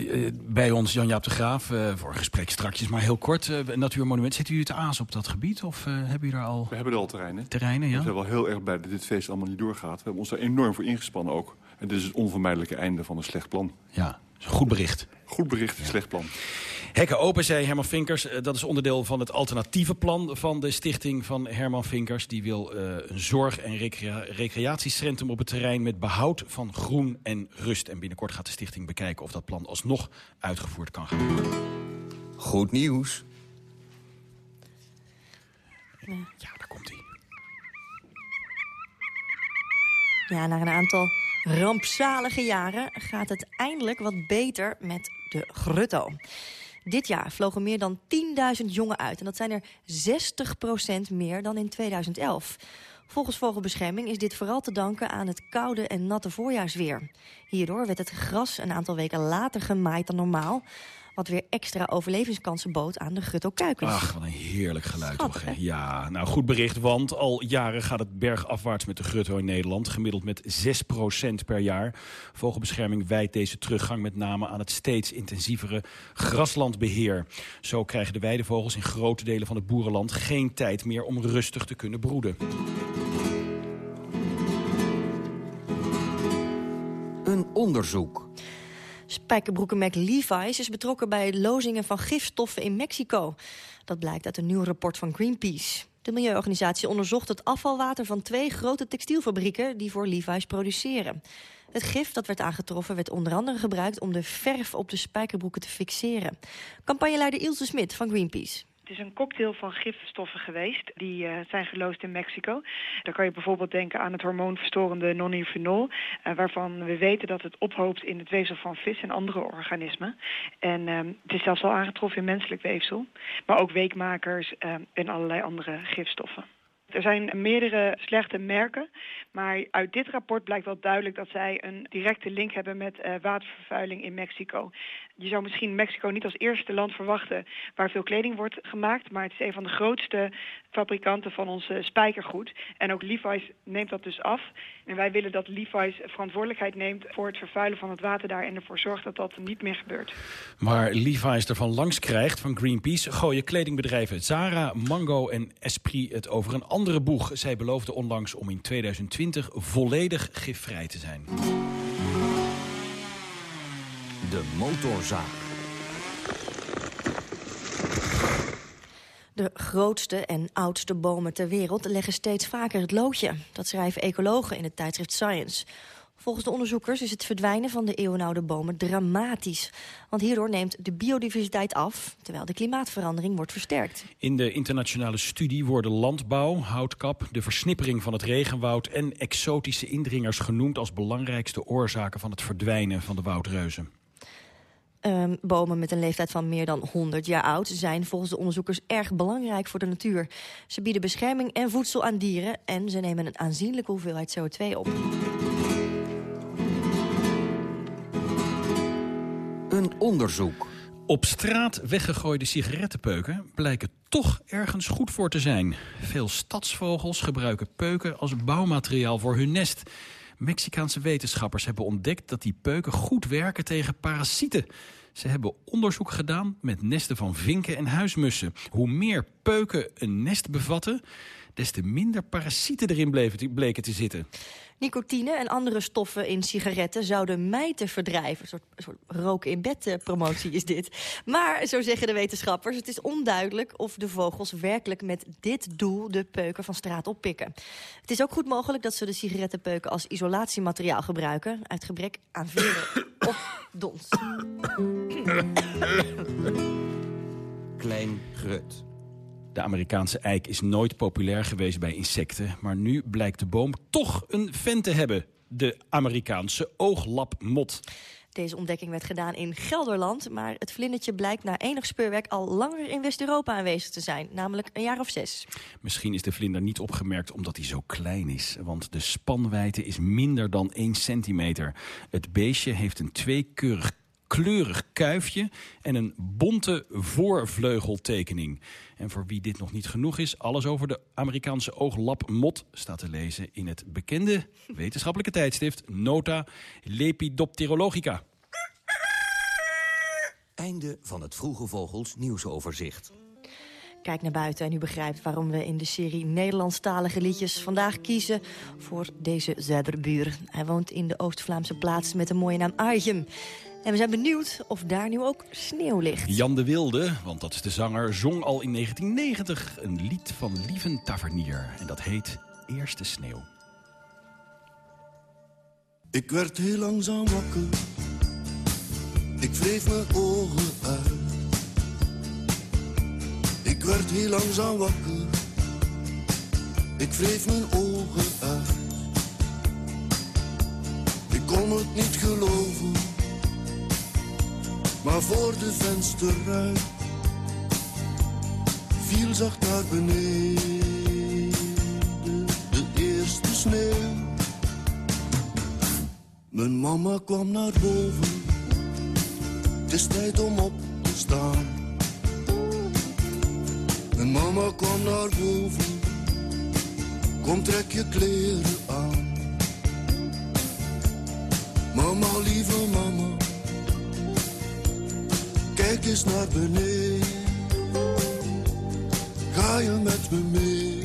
Bij ons Jan-Jaap de Graaf, uh, voor een gesprek strakjes, maar heel kort. Uh, Natuurmonument, zitten jullie te aas op dat gebied? Of uh, hebben jullie daar al... We hebben er al terreinen. Terreinen, ja. We zijn wel heel erg blij dat dit feest allemaal niet doorgaat. We hebben ons daar enorm voor ingespannen ook. En dit is het onvermijdelijke einde van een slecht plan. Ja, goed bericht. Goed bericht, ja. slecht plan. Hekken open, zei Herman Vinkers. Dat is onderdeel van het alternatieve plan van de stichting van Herman Vinkers. Die wil uh, een zorg- en recrea recreatiecentrum op het terrein... met behoud van groen en rust. En binnenkort gaat de stichting bekijken of dat plan alsnog uitgevoerd kan gaan worden. Goed nieuws. Ja, daar komt hij. Ja, na een aantal rampzalige jaren gaat het eindelijk wat beter met de Grutto. Dit jaar vlogen meer dan 10.000 jongen uit. En dat zijn er 60% meer dan in 2011. Volgens Vogelbescherming is dit vooral te danken aan het koude en natte voorjaarsweer. Hierdoor werd het gras een aantal weken later gemaaid dan normaal. Wat weer extra overlevingskansen bood aan de Grutto-kuikens. Ach, wat een heerlijk geluid Schattig, toch. hè? Ja, nou goed bericht, want al jaren gaat het bergafwaarts met de grutto in Nederland. Gemiddeld met 6% per jaar. Vogelbescherming wijt deze teruggang met name aan het steeds intensievere graslandbeheer. Zo krijgen de weidevogels in grote delen van het boerenland geen tijd meer om rustig te kunnen broeden. Een onderzoek. Spijkerbroekenmerk Levi's is betrokken bij lozingen van gifstoffen in Mexico. Dat blijkt uit een nieuw rapport van Greenpeace. De milieuorganisatie onderzocht het afvalwater van twee grote textielfabrieken die voor Levi's produceren. Het gif dat werd aangetroffen werd onder andere gebruikt om de verf op de spijkerbroeken te fixeren. Campagneleider Ilse Smit van Greenpeace. Het is een cocktail van gifstoffen geweest die eh, zijn geloosd in Mexico. Dan kan je bijvoorbeeld denken aan het hormoonverstorende nonylphenol... eh, waarvan we weten dat het ophoopt in het weefsel van vis en andere organismen. En eh, het is zelfs al aangetroffen in menselijk weefsel. Maar ook weekmakers eh, en allerlei andere gifstoffen. Er zijn meerdere slechte merken, maar uit dit rapport blijkt wel duidelijk dat zij een directe link hebben met eh, watervervuiling in Mexico. Je zou misschien Mexico niet als eerste land verwachten waar veel kleding wordt gemaakt, maar het is een van de grootste fabrikanten van ons eh, spijkergoed. En ook Levi's neemt dat dus af. En wij willen dat Levi's verantwoordelijkheid neemt voor het vervuilen van het water daar en ervoor zorgt dat dat niet meer gebeurt. Waar Levi's ervan langs krijgt van Greenpeace... gooien kledingbedrijven Zara, Mango en Esprit het over een andere boeg. Zij beloofden onlangs om in 2020 volledig gifvrij te zijn. De motorzaag. De grootste en oudste bomen ter wereld leggen steeds vaker het loodje. Dat schrijven ecologen in het tijdschrift Science. Volgens de onderzoekers is het verdwijnen van de eeuwenoude bomen dramatisch. Want hierdoor neemt de biodiversiteit af, terwijl de klimaatverandering wordt versterkt. In de internationale studie worden landbouw, houtkap, de versnippering van het regenwoud en exotische indringers genoemd als belangrijkste oorzaken van het verdwijnen van de woudreuzen. Ehm, bomen met een leeftijd van meer dan 100 jaar oud zijn volgens de onderzoekers erg belangrijk voor de natuur. Ze bieden bescherming en voedsel aan dieren en ze nemen een aanzienlijke hoeveelheid CO2 op. Een onderzoek. Op straat weggegooide sigarettenpeuken blijken toch ergens goed voor te zijn. Veel stadsvogels gebruiken peuken als bouwmateriaal voor hun nest. Mexicaanse wetenschappers hebben ontdekt dat die peuken goed werken tegen parasieten. Ze hebben onderzoek gedaan met nesten van vinken en huismussen. Hoe meer peuken een nest bevatten, des te minder parasieten erin bleven, bleken te zitten. Nicotine en andere stoffen in sigaretten zouden mijten verdrijven. Een soort, een soort roken in bed eh, promotie is dit. Maar, zo zeggen de wetenschappers, het is onduidelijk of de vogels werkelijk met dit doel de peuken van straat oppikken. Het is ook goed mogelijk dat ze de sigarettenpeuken als isolatiemateriaal gebruiken, uit gebrek aan veren of dons. Klein Grut. De Amerikaanse eik is nooit populair geweest bij insecten... maar nu blijkt de boom toch een fan te hebben. De Amerikaanse ooglapmot. Deze ontdekking werd gedaan in Gelderland, maar het vlindertje blijkt na enig speurwerk al langer in West-Europa aanwezig te zijn, namelijk een jaar of zes. Misschien is de vlinder niet opgemerkt omdat hij zo klein is. Want de spanwijdte is minder dan 1 centimeter. Het beestje heeft een tweekeurig kleurig kuifje en een bonte voorvleugeltekening. En voor wie dit nog niet genoeg is, alles over de Amerikaanse ooglapmot staat te lezen in het bekende wetenschappelijke tijdschrift Nota Lepidopterologica. Einde van het Vroege Vogels nieuwsoverzicht. Kijk naar buiten en u begrijpt waarom we in de serie Nederlandstalige liedjes vandaag kiezen voor deze zuiderbuur. Hij woont in de Oost-Vlaamse plaats met de mooie naam Arjem. En we zijn benieuwd of daar nu ook sneeuw ligt. Jan de Wilde, want dat is de zanger, zong al in 1990 een lied van Lieven Tavernier. En dat heet Eerste Sneeuw. Ik werd heel langzaam wakker. Ik wreef mijn ogen uit. Ik werd heel langzaam wakker. Ik wreef mijn ogen uit. Ik kon het niet geloven. Maar voor de vensterruit viel zacht naar beneden de eerste sneeuw. Mijn mama kwam naar boven. Het is tijd om op staan. En mama kwam naar boven, kom trek je kleren aan. Mama, lieve mama, kijk eens naar beneden. Ga je met me mee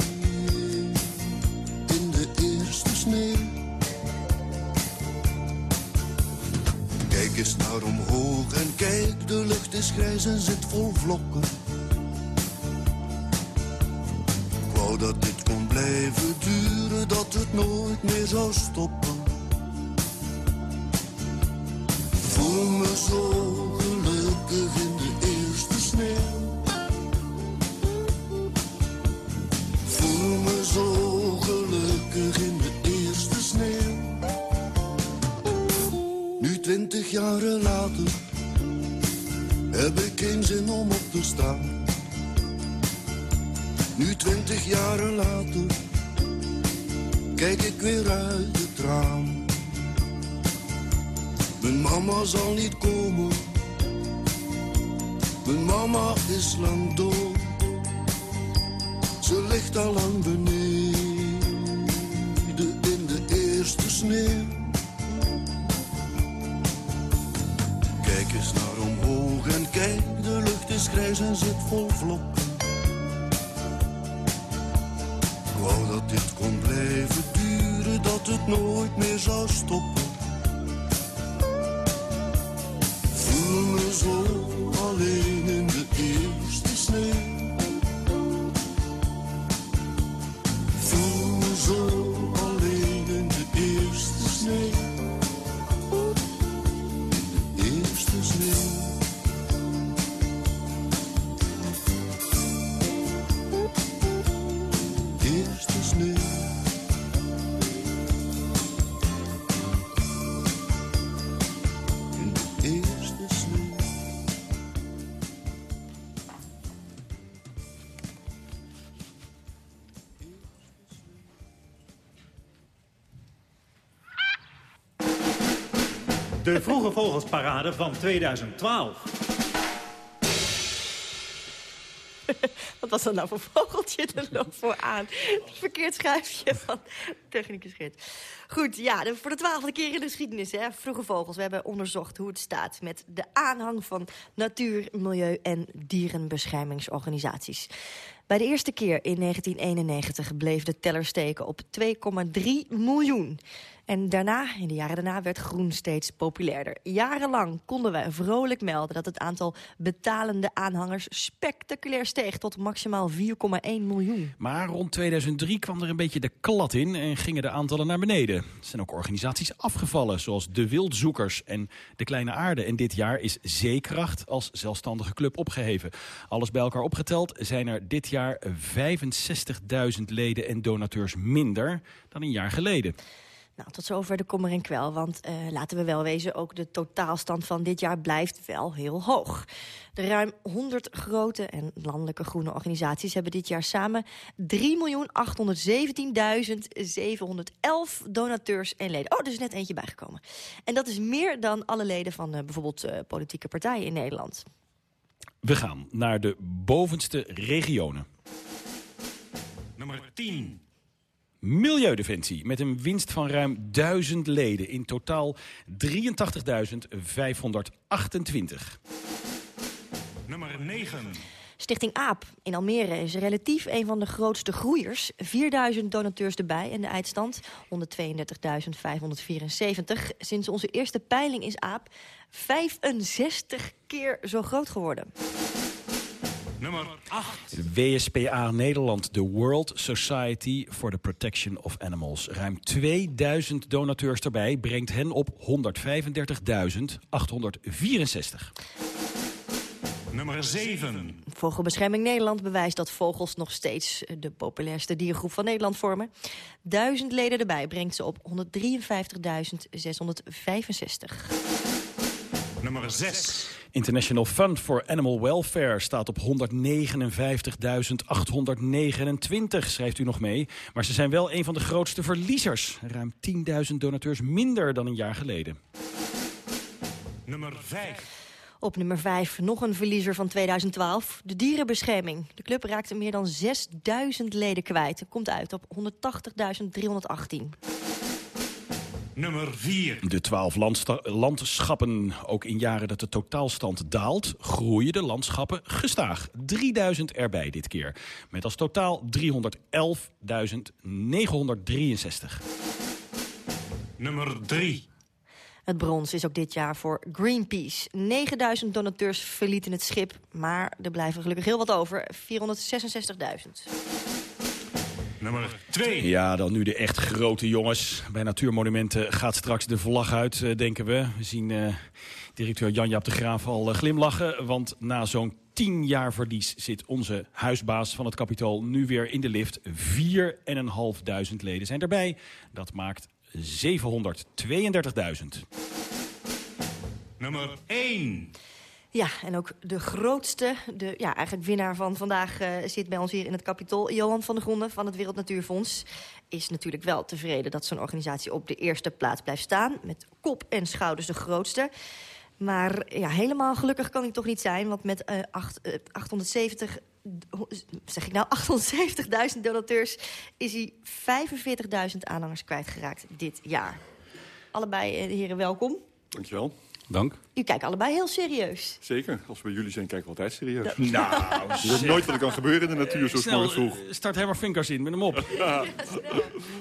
in de eerste sneeuw? Kijk eens naar omhoog en kijk, de lucht is grijs en zit vol vlokken. Ik wou dat dit kon blijven duren, dat het nooit meer zou stoppen. Twintig jaren later heb ik geen zin om op te staan. Nu twintig jaren later kijk ik weer uit het raam. Mijn mama zal niet komen. Mijn mama is lang dood. Ze ligt al lang beneden in de eerste sneeuw. Omhoog en kijk, de lucht is grijs en zit vol vlokken. Ik wou dat dit kon blijven duren, dat het nooit meer zou stoppen. Vogelsparade van 2012. Wat was dat nou voor vogeltje er loopt voor aan? Verkeerd schuifje van technicus Gert. Goed, ja, voor de twaalfde keer in de geschiedenis, hè, Vroege Vogels. We hebben onderzocht hoe het staat met de aanhang van natuur, milieu en dierenbeschermingsorganisaties. Bij de eerste keer in 1991 bleef de teller steken op 2,3 miljoen. En daarna, in de jaren daarna, werd groen steeds populairder. Jarenlang konden wij vrolijk melden dat het aantal betalende aanhangers spectaculair steeg tot maximaal 4,1 miljoen. Maar rond 2003 kwam er een beetje de klad in en gingen de aantallen naar beneden. Er zijn ook organisaties afgevallen, zoals de Wildzoekers en de Kleine Aarde. En dit jaar is Zeekracht als zelfstandige club opgeheven. Alles bij elkaar opgeteld zijn er dit jaar 65.000 leden en donateurs minder dan een jaar geleden. Nou, tot zover de kommer en kwel, want eh, laten we wel wezen... ook de totaalstand van dit jaar blijft wel heel hoog. De ruim 100 grote en landelijke groene organisaties... hebben dit jaar samen 3.817.711 donateurs en leden. Oh, er is net eentje bijgekomen. En dat is meer dan alle leden van eh, bijvoorbeeld eh, politieke partijen in Nederland. We gaan naar de bovenste regionen. Nummer 10. Milieudefensie met een winst van ruim 1000 leden. In totaal 83.528. Nummer 9. Stichting AAP in Almere is relatief een van de grootste groeiers. 4000 donateurs erbij en de eindstand 132.574. Sinds onze eerste peiling is AAP 65 keer zo groot geworden. Nummer 8. WSPA Nederland, de World Society for the Protection of Animals. Ruim 2000 donateurs erbij brengt hen op 135.864. Nummer 7. Vogelbescherming Nederland bewijst dat vogels nog steeds de populairste diergroep van Nederland vormen. Duizend leden erbij brengt ze op 153.665. Nummer 6. International Fund for Animal Welfare staat op 159.829, schrijft u nog mee. Maar ze zijn wel een van de grootste verliezers. Ruim 10.000 donateurs minder dan een jaar geleden. Nummer 5. Op nummer 5 nog een verliezer van 2012, de dierenbescherming. De club raakte meer dan 6000 leden kwijt. Komt uit op 180.318. Nummer 4. De twaalf landschappen, ook in jaren dat de totaalstand daalt... groeien de landschappen gestaag. 3000 erbij dit keer. Met als totaal 311.963. Nummer 3. Het brons is ook dit jaar voor Greenpeace. 9000 donateurs verlieten het schip, maar er blijven gelukkig heel wat over. 466.000. Nummer 2. Ja, dan nu de echt grote jongens. Bij Natuurmonumenten gaat straks de vlag uit, eh, denken we. We zien eh, directeur Jan-Jaap de Graaf al eh, glimlachen. Want na zo'n 10 jaar verlies zit onze huisbaas van het kapitool nu weer in de lift. 4.500 leden zijn erbij. Dat maakt 732.000. Nummer 1. Ja, en ook de grootste, de ja, eigenlijk winnaar van vandaag... eh, zit bij ons hier in het kapitol. Johan van der Gronden van het Wereld Natuurfonds is natuurlijk wel tevreden... dat zo'n organisatie op de eerste plaats blijft staan. Met kop en schouders de grootste. Maar ja, helemaal gelukkig kan hij toch niet zijn. Want met eh, acht- eh, 870 zeg ik nou, 870.000 donateurs is hij 45.000 aanhangers kwijtgeraakt dit jaar. Allebei, eh, de heren, welkom. Dankjewel. Dank. U kijkt allebei heel serieus. Zeker. Als we bij jullie zijn, kijken we altijd serieus. Nou, Je weet nooit wat er kan gebeuren in de natuur, zo Snel, vroeg. eh, start Herman Vinkers in, met hem op.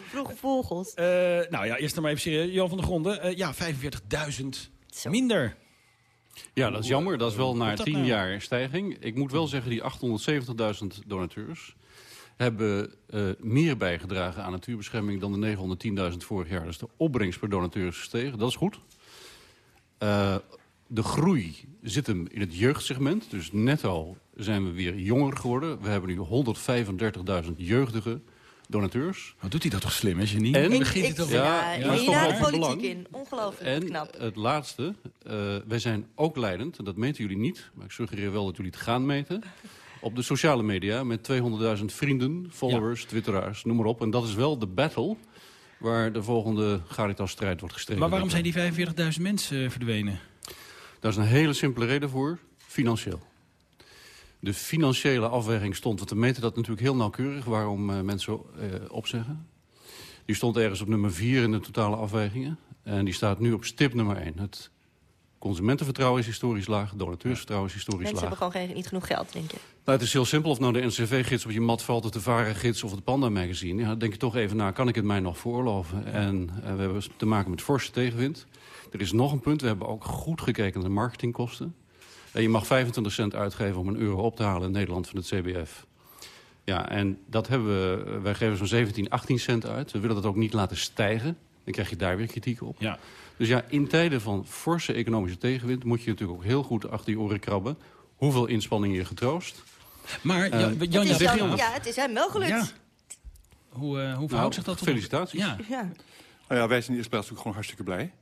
Vroeg vogels. Eh, nou ja, eerst maar even serieus. Johan van der Gronden. eh, ja, 45.000 minder. Ja, dat is jammer. Dat is wel na tien nou? jaar stijging. Ik moet wel zeggen, die 870.000 donateurs hebben eh, meer bijgedragen aan natuurbescherming dan de 910.000 vorig jaar. Dus de opbrengst per donateur is gestegen. Dat is goed. Eh, de groei zit hem in het jeugdsegment. Dus netto zijn we weer jonger geworden. We hebben nu 135.000 jeugdige donateurs. Wat doet hij dat toch slim, hè, Janine? En, Ik- Begint het toch- Ja, de van politiek belang. in. Ongelooflijk En knap. het laatste, eh, wij zijn ook leidend, en dat meten jullie niet... maar ik suggereer wel dat jullie het gaan meten... op de sociale media met 200.000 vrienden, followers, twitteraars, noem maar op. En dat is wel de battle waar de volgende Caritas-strijd wordt gestreden. Maar waarom zijn die 45.000 mensen verdwenen? Daar is een hele simpele reden voor. Financieel. De financiële afweging stond, want we meten dat natuurlijk heel nauwkeurig... waarom eh, mensen eh, opzeggen. Die stond ergens op nummer 4 in de totale afwegingen. En die staat nu op stip nummer 1. Het consumentenvertrouwen is historisch laag. Donateursvertrouwen is historisch Mensen laag. hebben gewoon geen, niet genoeg geld, denk je. Nou, het is heel simpel. Of nou de NCV-gids op je mat valt... of de VARA-gids of het Panda-magazine. Ja, dan denk je toch even na, kan ik het mij nog veroorloven? En eh, we hebben te maken met forse tegenwind. Er is nog een punt. We hebben ook goed gekeken naar de marketingkosten. En je mag 25 cent uitgeven om een euro op te halen in Nederland van het CBF. Ja, en dat hebben we, wij geven zo'n 17, 18 cent uit. We willen dat ook niet laten stijgen. Dan krijg je daar weer kritiek op. Ja. Dus ja, in tijden van forse economische tegenwind... moet je natuurlijk ook heel goed achter je oren krabben. Hoeveel inspanningen je getroost. Maar Eh, Jan, Het Jan, dan- ja, het is hem wel gelukt. Ja. Hoe, eh, hoe verhoudt Nou, zich dat? felicitaties. Ja. Ja. Nou ja, wij zijn in de eerste plaats ook gewoon hartstikke blij.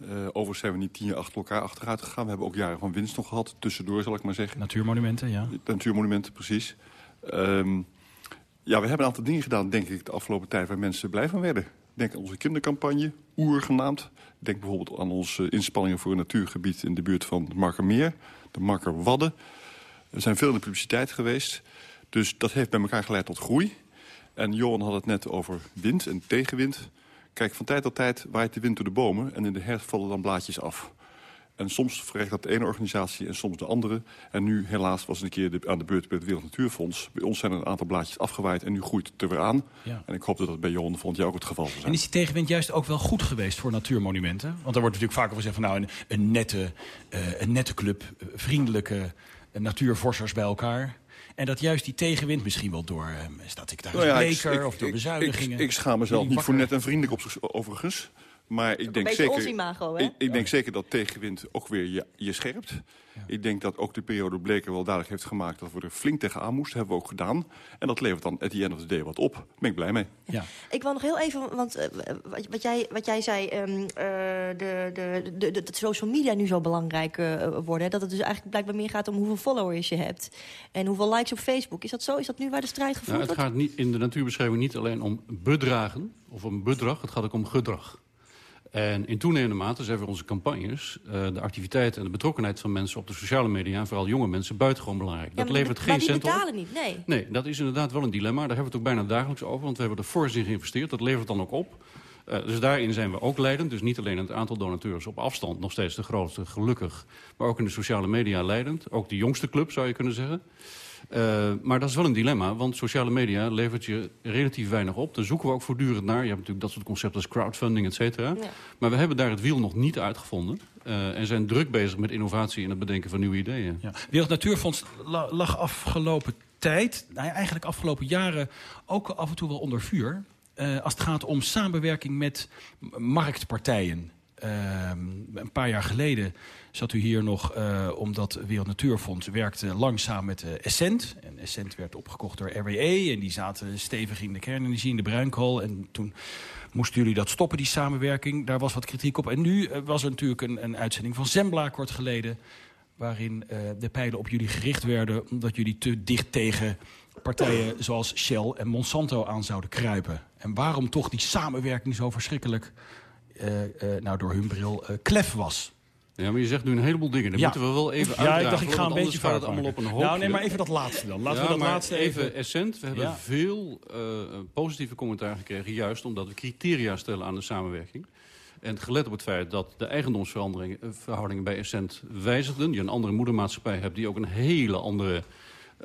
Eh, overigens zijn we niet tien jaar achter elkaar achteruit gegaan. We hebben ook jaren van winst nog gehad. Tussendoor, zal ik maar zeggen. Natuurmonumenten, ja. Natuurmonumenten, precies. Ehm, ja, we hebben een aantal dingen gedaan, denk ik, de afgelopen tijd... waar mensen blij van werden. Denk aan onze kindercampagne, Oer genaamd. Denk bijvoorbeeld aan onze inspanningen voor een natuurgebied... in de buurt van het Markermeer, de Marker Wadden. Er zijn veel in de publiciteit geweest. Dus dat heeft bij elkaar geleid tot groei. En Johan had het net over wind en tegenwind. Kijk, van tijd tot tijd waait de wind door de bomen... en in de herfst vallen dan blaadjes af. En soms verricht dat de ene organisatie en soms de andere. En nu helaas was het een keer de, aan de beurt bij het Wereld Natuurfonds. Bij ons zijn er een aantal blaadjes afgewaaid en nu groeit het er weer aan. Ja. En ik hoop dat dat bij Johan volgend jaar ook het geval zal En zijn. is die tegenwind juist ook wel goed geweest voor natuurmonumenten? Want er wordt natuurlijk vaker gezegd van nou, een, een, nette, eh, een nette club, eh, vriendelijke eh, natuurvorsers bij elkaar. En dat juist die tegenwind misschien wel door uh, Nou ja, ik- Bleker ik- of door bezuinigingen. Ik, ik schaam mezelf niet voor net en vriendelijk op, overigens. Maar ik denk, zeker, imago, ik, ik denk zeker dat tegenwind ook weer je, je scherpt. Ik denk dat ook de periode Bleker wel duidelijk heeft gemaakt... dat we er flink tegenaan moesten, hebben we ook gedaan. En dat levert dan at the end of the day wat op. Daar ben ik blij mee. Ja. Ik wil nog heel even, want eh, wat, wat, jij, wat jij zei, ehm, eh, de, de, de, de, dat social media nu zo belangrijk eh, worden. hè, Dat het dus eigenlijk blijkbaar meer gaat om hoeveel followers je hebt. En hoeveel likes op Facebook. Is dat zo? Is dat nu waar de strijd gevoerd Nou, het wordt? gaat niet, in de natuurbescherming niet alleen om bedragen of om bedrag. Het gaat ook om gedrag. En in toenemende mate zijn voor onze campagnes... Uh, de activiteit en de betrokkenheid van mensen op de sociale media... vooral jonge mensen buitengewoon belangrijk. Ja, dat levert geen cent op. Maar die betalen niet, nee. Nee, dat is inderdaad wel een dilemma. Daar hebben we het ook bijna dagelijks over. Want we hebben er fors in geïnvesteerd. Dat levert dan ook op. Uh, dus daarin zijn we ook leidend. Dus niet alleen het aantal donateurs op afstand, nog steeds de grootste, gelukkig. Maar ook in de sociale media leidend. Ook de jongste club, zou je kunnen zeggen. Uh, maar dat is wel een dilemma, want sociale media levert je relatief weinig op. Daar zoeken we ook voortdurend naar. Je hebt natuurlijk dat soort concepten als crowdfunding, et cetera. Ja. Maar we hebben daar het wiel nog niet uitgevonden. Uh, en zijn druk bezig met innovatie en het bedenken van nieuwe ideeën. Ja. Wereld Natuurfonds lag afgelopen tijd, nou ja, eigenlijk afgelopen jaren... ook af en toe wel onder vuur. Uh, als het gaat om samenwerking met marktpartijen. Uh, een paar jaar geleden zat u hier nog uh, omdat Wereld Natuurfonds werkte langzaam met uh, Essent. En Essent werd opgekocht door RWE en die zaten stevig in de kernenergie, in de bruinkool. En toen moesten jullie dat stoppen, die samenwerking. Daar was wat kritiek op. En nu uh, was er natuurlijk een, een uitzending van Zembla kort geleden... waarin de pijlen op jullie gericht werden... omdat jullie te dicht tegen partijen zoals Shell en Monsanto aan zouden kruipen. En waarom toch die samenwerking zo verschrikkelijk... nou, door hun bril klef was... Ja, maar je zegt nu een heleboel dingen. Dan ja. moeten we wel even Ja, uitdragen, ik dacht, ik ga een beetje gaat het allemaal op een hoopje. Nou, nee, maar even dat laatste dan. Laten ja, we dat maar laatste even... even... essent. We hebben Ja. veel uh, positieve commentaar gekregen... juist omdat we criteria stellen aan de samenwerking. En gelet op het feit dat de eigendomsverhoudingen bij Essent wijzigden... je een andere moedermaatschappij hebt... die ook een hele andere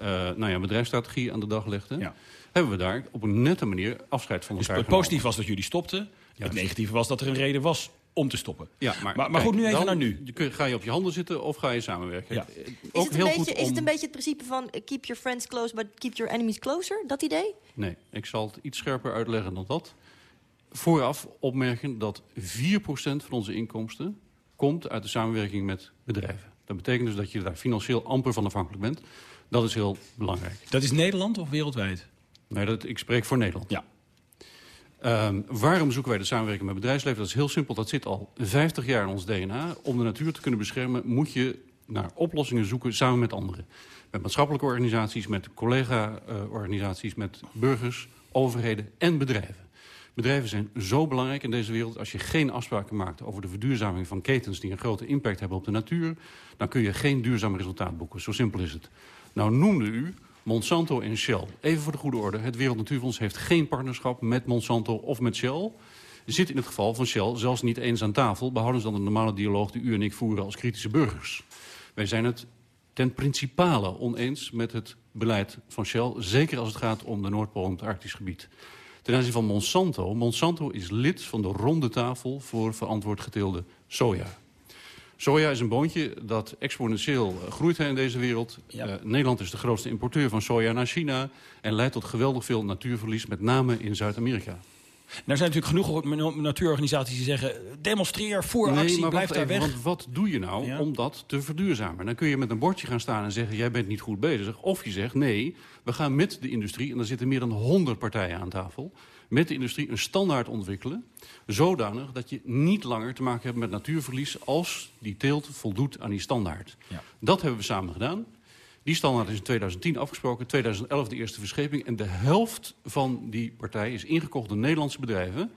uh, nou ja, bedrijfsstrategie aan de dag legde... hebben we daar op een nette manier afscheid van Dus elkaar het positief was dat jullie stopten. Het negatieve was dat er een reden was om te stoppen. Ja, maar, maar, maar goed, nu even naar nu. Ga je op je handen zitten of ga je samenwerken? Ja. Eh, Is Ook het, heel beetje, goed is het een beetje het principe van uh, keep your friends close, but keep your enemies closer? Dat idee? Nee, ik zal het iets scherper uitleggen dan dat. Vooraf opmerken dat 4% van onze inkomsten komt uit de samenwerking met bedrijven. Dat betekent dus dat je daar financieel amper van afhankelijk bent. Dat is heel belangrijk. Dat is Nederland of wereldwijd? Nee, dat, ik spreek voor Nederland. Ja. Ehm, waarom zoeken wij de samenwerking met bedrijfsleven? Dat is heel simpel. Dat zit al 50 jaar in ons DNA. Om de natuur te kunnen beschermen moet je naar oplossingen zoeken samen met anderen. Met maatschappelijke organisaties, met collega-organisaties, met burgers, overheden en bedrijven. Bedrijven zijn zo belangrijk in deze wereld. Als je geen afspraken maakt over de verduurzaming van ketens... die een grote impact hebben op de natuur... dan kun je geen duurzaam resultaat boeken. Zo simpel is het. Nou noemde u Monsanto en Shell. Even voor de goede orde. Het Wereld Natuurfonds heeft geen partnerschap met Monsanto of met Shell. Zit in het geval van Shell zelfs niet eens aan tafel... behouden dan de normale dialoog die u en ik voeren als kritische burgers. Wij zijn het ten principale oneens met het beleid van Shell... zeker als het gaat om de Noordpool en het Arktisch gebied. Ten aanzien van Monsanto. Monsanto is lid van de ronde tafel voor verantwoord geteelde soja. Soja is een boontje dat exponentieel eh, groeit in deze wereld. Eh, Nederland is de grootste importeur van soja naar China... en leidt tot geweldig veel natuurverlies, met name in Zuid-Amerika. Nou zijn natuurlijk genoeg natuurorganisaties die zeggen... demonstreer, voor Nee, actie, maar blijf daar even, weg. Want wat doe je nou om dat te verduurzamen? Dan kun je met een bordje gaan staan en zeggen... jij bent niet goed bezig. Of je zegt, nee, we gaan met de industrie... en er zitten meer dan 100 partijen aan tafel... met de industrie een standaard ontwikkelen... zodanig dat je niet langer te maken hebt met natuurverlies... als die teelt voldoet aan die standaard. Dat hebben we samen gedaan. Die standaard is in 2010 afgesproken, 2011 de eerste verscheping... en de helft van die partij is ingekocht door Nederlandse bedrijven...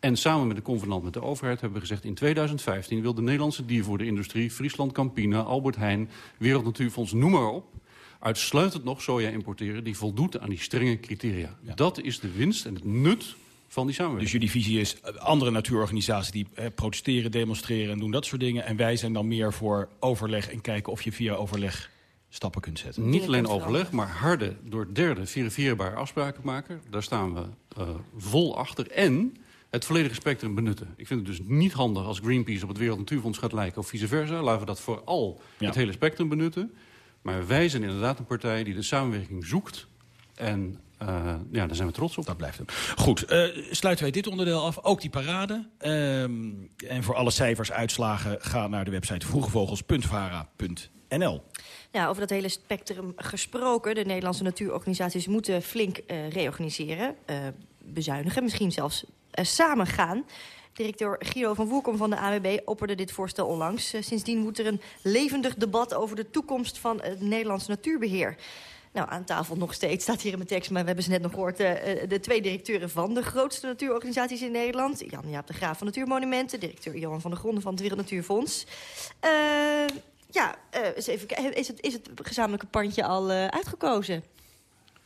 En samen met de convenant met de overheid hebben we gezegd... in 2015 wil de Nederlandse diervoederindustrie... Friesland Campina, Albert Heijn, Wereld Natuurfonds, noem maar op... uitsluitend nog soja importeren die voldoet aan die strenge criteria. Dat is de winst en het nut van die samenwerking. Dus jullie visie is, eh, andere natuurorganisaties die eh, protesteren, demonstreren en doen dat soort dingen. En wij zijn dan meer voor overleg en kijken of je via overleg stappen kunt zetten. Niet alleen overleg, maar harde, door derde verifieerbare afspraken maken. Daar staan we uh, vol achter. En het volledige spectrum benutten. Ik vind het dus niet handig als Greenpeace op het Wereld Natuurfonds gaat lijken... of vice versa. Laten we dat vooral Ja. het hele spectrum benutten. Maar wij zijn inderdaad een partij die de samenwerking zoekt. En uh, ja, daar zijn we trots op. Dat blijft hem. Goed, eh, sluiten wij dit onderdeel af. Ook die parade. Ehm, en voor alle cijfers, uitslagen, ga naar de website vroegevogels.vara.nl. Ja, over dat hele spectrum gesproken. De Nederlandse natuurorganisaties moeten flink eh, reorganiseren. eh, bezuinigen, misschien zelfs eh, samen gaan. Directeur Guido van Woerkom van de AWB opperde dit voorstel onlangs. Eh, sindsdien moet er een levendig debat over de toekomst van het Nederlands natuurbeheer. Nou, aan tafel nog steeds, staat hier in mijn tekst... maar we hebben ze net nog gehoord... Uh, de twee directeuren van de grootste natuurorganisaties in Nederland. Jan-Jaap de Graaf van Natuurmonumenten... directeur Johan van der Gronden van het Wereld Natuurfonds. Uh, ja, eens even, is, het, is het gezamenlijke pandje al uitgekozen?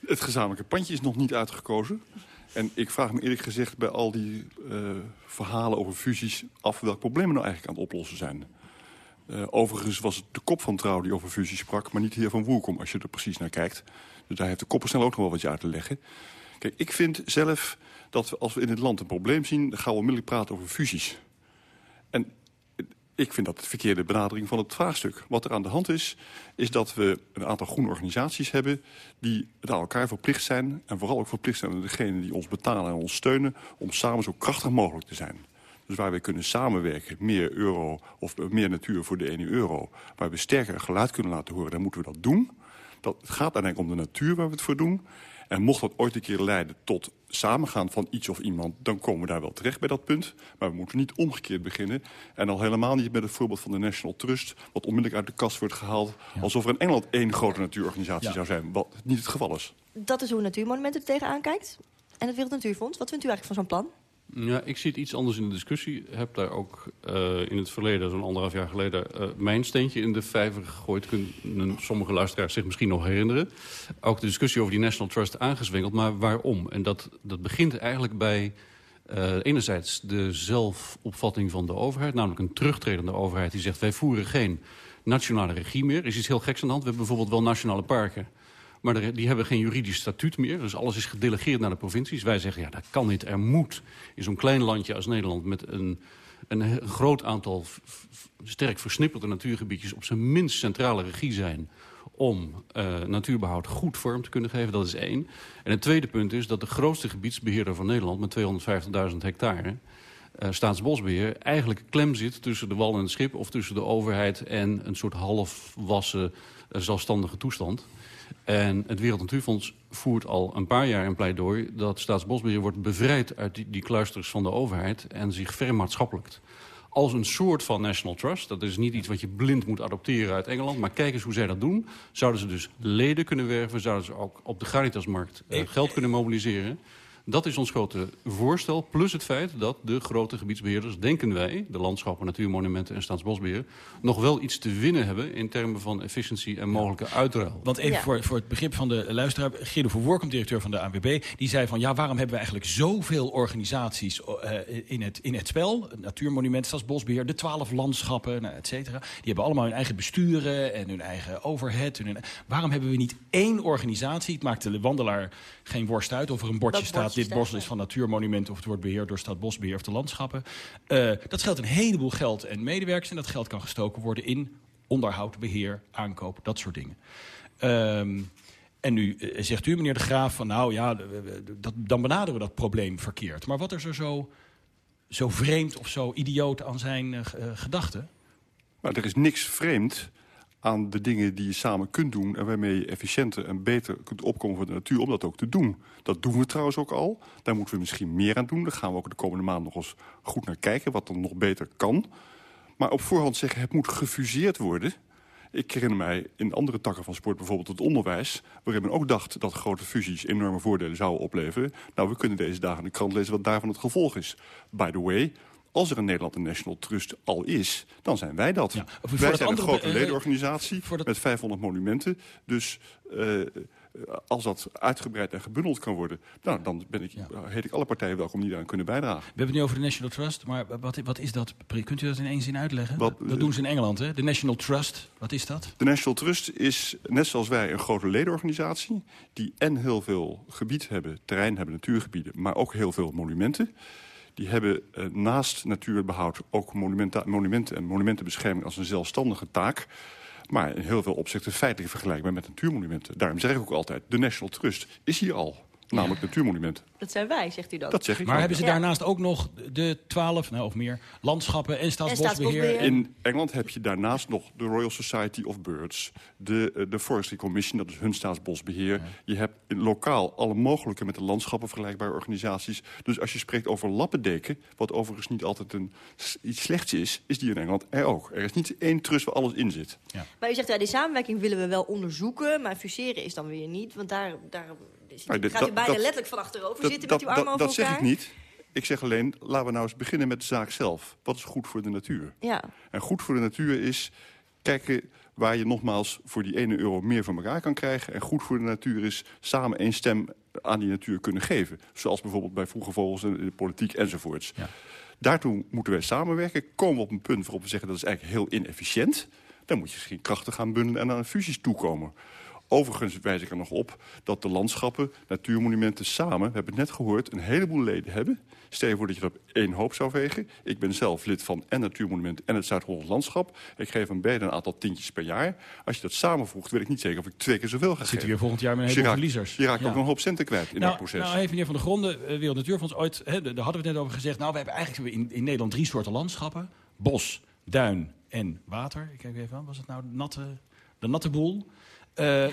Het gezamenlijke pandje is nog niet uitgekozen. En ik vraag me eerlijk gezegd bij al die verhalen over fusies... af welke problemen nou eigenlijk aan het oplossen zijn. Uh, overigens was het de kop van Trouw die over fusie sprak... maar niet de heer Van Woerkom, als je er precies naar kijkt. Dus daar heeft de snel ook nog wel wat uit te leggen. Kijk, ik vind zelf dat als we in het land een probleem zien... dan gaan we onmiddellijk praten over fusies. En ik vind dat de verkeerde benadering van het vraagstuk. Wat er aan de hand is, is dat we een aantal groene organisaties hebben... die het aan elkaar verplicht zijn... en vooral ook verplicht zijn aan degenen die ons betalen en ons steunen... om samen zo krachtig mogelijk te zijn. Dus waar we kunnen samenwerken, meer euro of meer natuur voor de 1 euro... waar we sterker geluid kunnen laten horen, dan moeten we dat doen. Dat, het gaat uiteindelijk om de natuur waar we het voor doen. En mocht dat ooit een keer leiden tot samengaan van iets of iemand... dan komen we daar wel terecht bij dat punt. Maar we moeten niet omgekeerd beginnen. En al helemaal niet met het voorbeeld van de National Trust... wat onmiddellijk uit de kast wordt gehaald... alsof er in Engeland één grote natuurorganisatie zou zijn. Wat niet het geval is. Dat is hoe Natuurmonumenten er tegenaan kijkt. En het Wereld Natuurfonds. Wat vindt u eigenlijk van zo'n plan? Ja, ik zie het iets anders in de discussie. Heb daar ook uh, in het verleden, zo'n anderhalf jaar geleden... Uh, mijn steentje in de vijver gegooid. Kunnen sommige luisteraars zich misschien nog herinneren. Ook de discussie over die National Trust aangezwengeld. Maar waarom? En dat, dat begint eigenlijk bij... Uh, enerzijds de zelfopvatting van de overheid. Namelijk een terugtredende overheid die zegt... wij voeren geen nationale regie meer. Er is iets heel geks aan de hand. We hebben bijvoorbeeld wel nationale parken... Maar die hebben geen juridisch statuut meer. Dus alles is gedelegeerd naar de provincies. Wij zeggen, ja, dat kan niet. Er moet in zo'n klein landje als Nederland... met een, een groot aantal sterk versnipperde natuurgebiedjes... op zijn minst centrale regie zijn om uh, natuurbehoud goed vorm te kunnen geven. Dat is één. En het tweede punt is dat de grootste gebiedsbeheerder van Nederland... met 250.000 hectare, uh, Staatsbosbeheer... eigenlijk klem zit tussen de wal en het schip... of tussen de overheid en een soort halfwassen uh, zelfstandige toestand... En het Wereld Natuurfonds voert al een paar jaar een pleidooi... dat Staatsbosbeheer wordt bevrijd uit die, die kluisters van de overheid... en zich vermaatschappelijkt. Als een soort van national trust. Dat is niet iets wat je blind moet adopteren uit Engeland. Maar kijk eens hoe zij dat doen. Zouden ze dus leden kunnen werven. Zouden ze ook op de Caritasmarkt uh, geld kunnen mobiliseren. Dat is ons grote voorstel. Plus het feit dat de grote gebiedsbeheerders, denken wij... de landschappen, natuurmonumenten en staatsbosbeheer... nog wel iets te winnen hebben in termen van efficiëntie en mogelijke uitruil. Want even Ja. voor, voor het begrip van de luisteraar... Guido van Woerkom, directeur van de ANWB... die zei van, ja, waarom hebben we eigenlijk zoveel organisaties eh, in, het, in het spel? Natuurmonumenten, Staatsbosbeheer, de twaalf landschappen, nou, et cetera. Die hebben allemaal hun eigen besturen en hun eigen overhead. hun- waarom hebben we niet één organisatie? Het maakt de wandelaar geen worst uit of er een bordje Dat staat... dit bos is van natuurmonumenten of het wordt beheerd door Staatsbosbeheer of de landschappen. Eh, dat scheelt een heleboel geld en medewerkers. En dat geld kan gestoken worden in onderhoud, beheer, aankoop, dat soort dingen. Ehm, en nu eh, zegt u, meneer De Graaf, van nou ja, dat, dan benaderen we dat probleem verkeerd. Maar wat is er zo, zo vreemd of zo idioot aan zijn eh, gedachten? Maar er is niks vreemd aan de dingen die je samen kunt doen... en waarmee je efficiënter en beter kunt opkomen voor de natuur... om dat ook te doen. Dat doen we trouwens ook al. Daar moeten we misschien meer aan doen. Daar gaan we ook de komende maanden nog eens goed naar kijken... wat dan nog beter kan. Maar op voorhand zeggen, het moet gefuseerd worden... Ik herinner mij in andere takken van sport, bijvoorbeeld het onderwijs... waarin men ook dacht dat grote fusies enorme voordelen zouden opleveren. Nou, we kunnen deze dagen in de krant lezen wat daarvan het gevolg is. By the way, als er in Nederland een National Trust al is, dan zijn wij dat. wij zijn een grote eh, ledenorganisatie met 500 monumenten. Dus eh, als dat uitgebreid en gebundeld kan worden... Nou, dan ben ik, heet ik alle partijen welkom die daaraan kunnen bijdragen. We hebben het nu over de National Trust, maar wat, wat is dat? Kunt u dat in één zin uitleggen? Wat- dat doen ze in Engeland, hè? De National Trust, wat is dat? De National Trust is, net zoals wij, een grote ledenorganisatie... die en heel veel gebied hebben, terrein hebben, natuurgebieden... maar ook heel veel monumenten. Die hebben eh, naast natuurbehoud ook monumenten en monumentenbescherming... als een zelfstandige taak. Maar in heel veel opzichten feitelijk vergelijkbaar met natuurmonumenten. Daarom zeg ik ook altijd, de National Trust is hier al. Namelijk natuurmonumenten. Dat zijn wij, zegt u dan. Dat zeg ik Maar ook, hebben ze ja. daarnaast ook nog de twaalf, nou, of meer, landschappen en staatsbosbeheer? In Engeland heb je daarnaast nog de Royal Society of Birds... de, eh, de Forestry Commission, dat is hun staatsbosbeheer. Je hebt in lokaal alle mogelijke met de landschappen vergelijkbare organisaties. Dus als je spreekt over lappendeken... wat overigens niet altijd een, iets slechts is, is die in Engeland er ook. Er is niet één trust waar alles in zit. Maar u zegt, ja, die samenwerking willen we wel onderzoeken... maar fuseren is dan weer niet, want daar, daar is, Maar dit- gaat u bijna dat- letterlijk van achterover zitten dat- met uw armen dat- over Dat zeg elkaar. ik niet. Ik zeg alleen, laten we nou eens beginnen met de zaak zelf. Wat is goed voor de natuur? Ja. En goed voor de natuur is kijken waar je nogmaals voor die ene euro meer van elkaar kan krijgen. En goed voor de natuur is samen één stem aan die natuur kunnen geven. Zoals bijvoorbeeld bij Vroege Vogels en de politiek enzovoorts. Daartoe moeten wij samenwerken. Komen we op een punt waarop we zeggen dat is eigenlijk heel inefficiënt. Dan moet je misschien krachten gaan bundelen en aan fusies toekomen. Overigens wijs ik er nog op dat de landschappen, natuurmonumenten samen... we hebben het net gehoord, een heleboel leden hebben. Stel je voor dat je dat op één hoop zou vegen. Ik ben zelf lid van en Natuurmonument en het Zuid-Hollands Landschap. Ik geef aan beide een aantal tientjes per jaar. Als je dat samenvoegt, weet ik niet zeker of ik twee keer zoveel ga Zitten we geven. weer volgend jaar met een Dus heleboel raakt- verliezers. Je raakt Ja. ook nog een hoop centen kwijt in nou, dat proces. Nou heeft meneer Van der Gronden, eh, Wereld Natuurfonds, ooit, daar hadden we het net over gezegd... nou, we hebben eigenlijk in, in Nederland drie soorten landschappen. Bos, duin en water. Ik kijk even aan, was het nou de natte, de natte boel? Eh,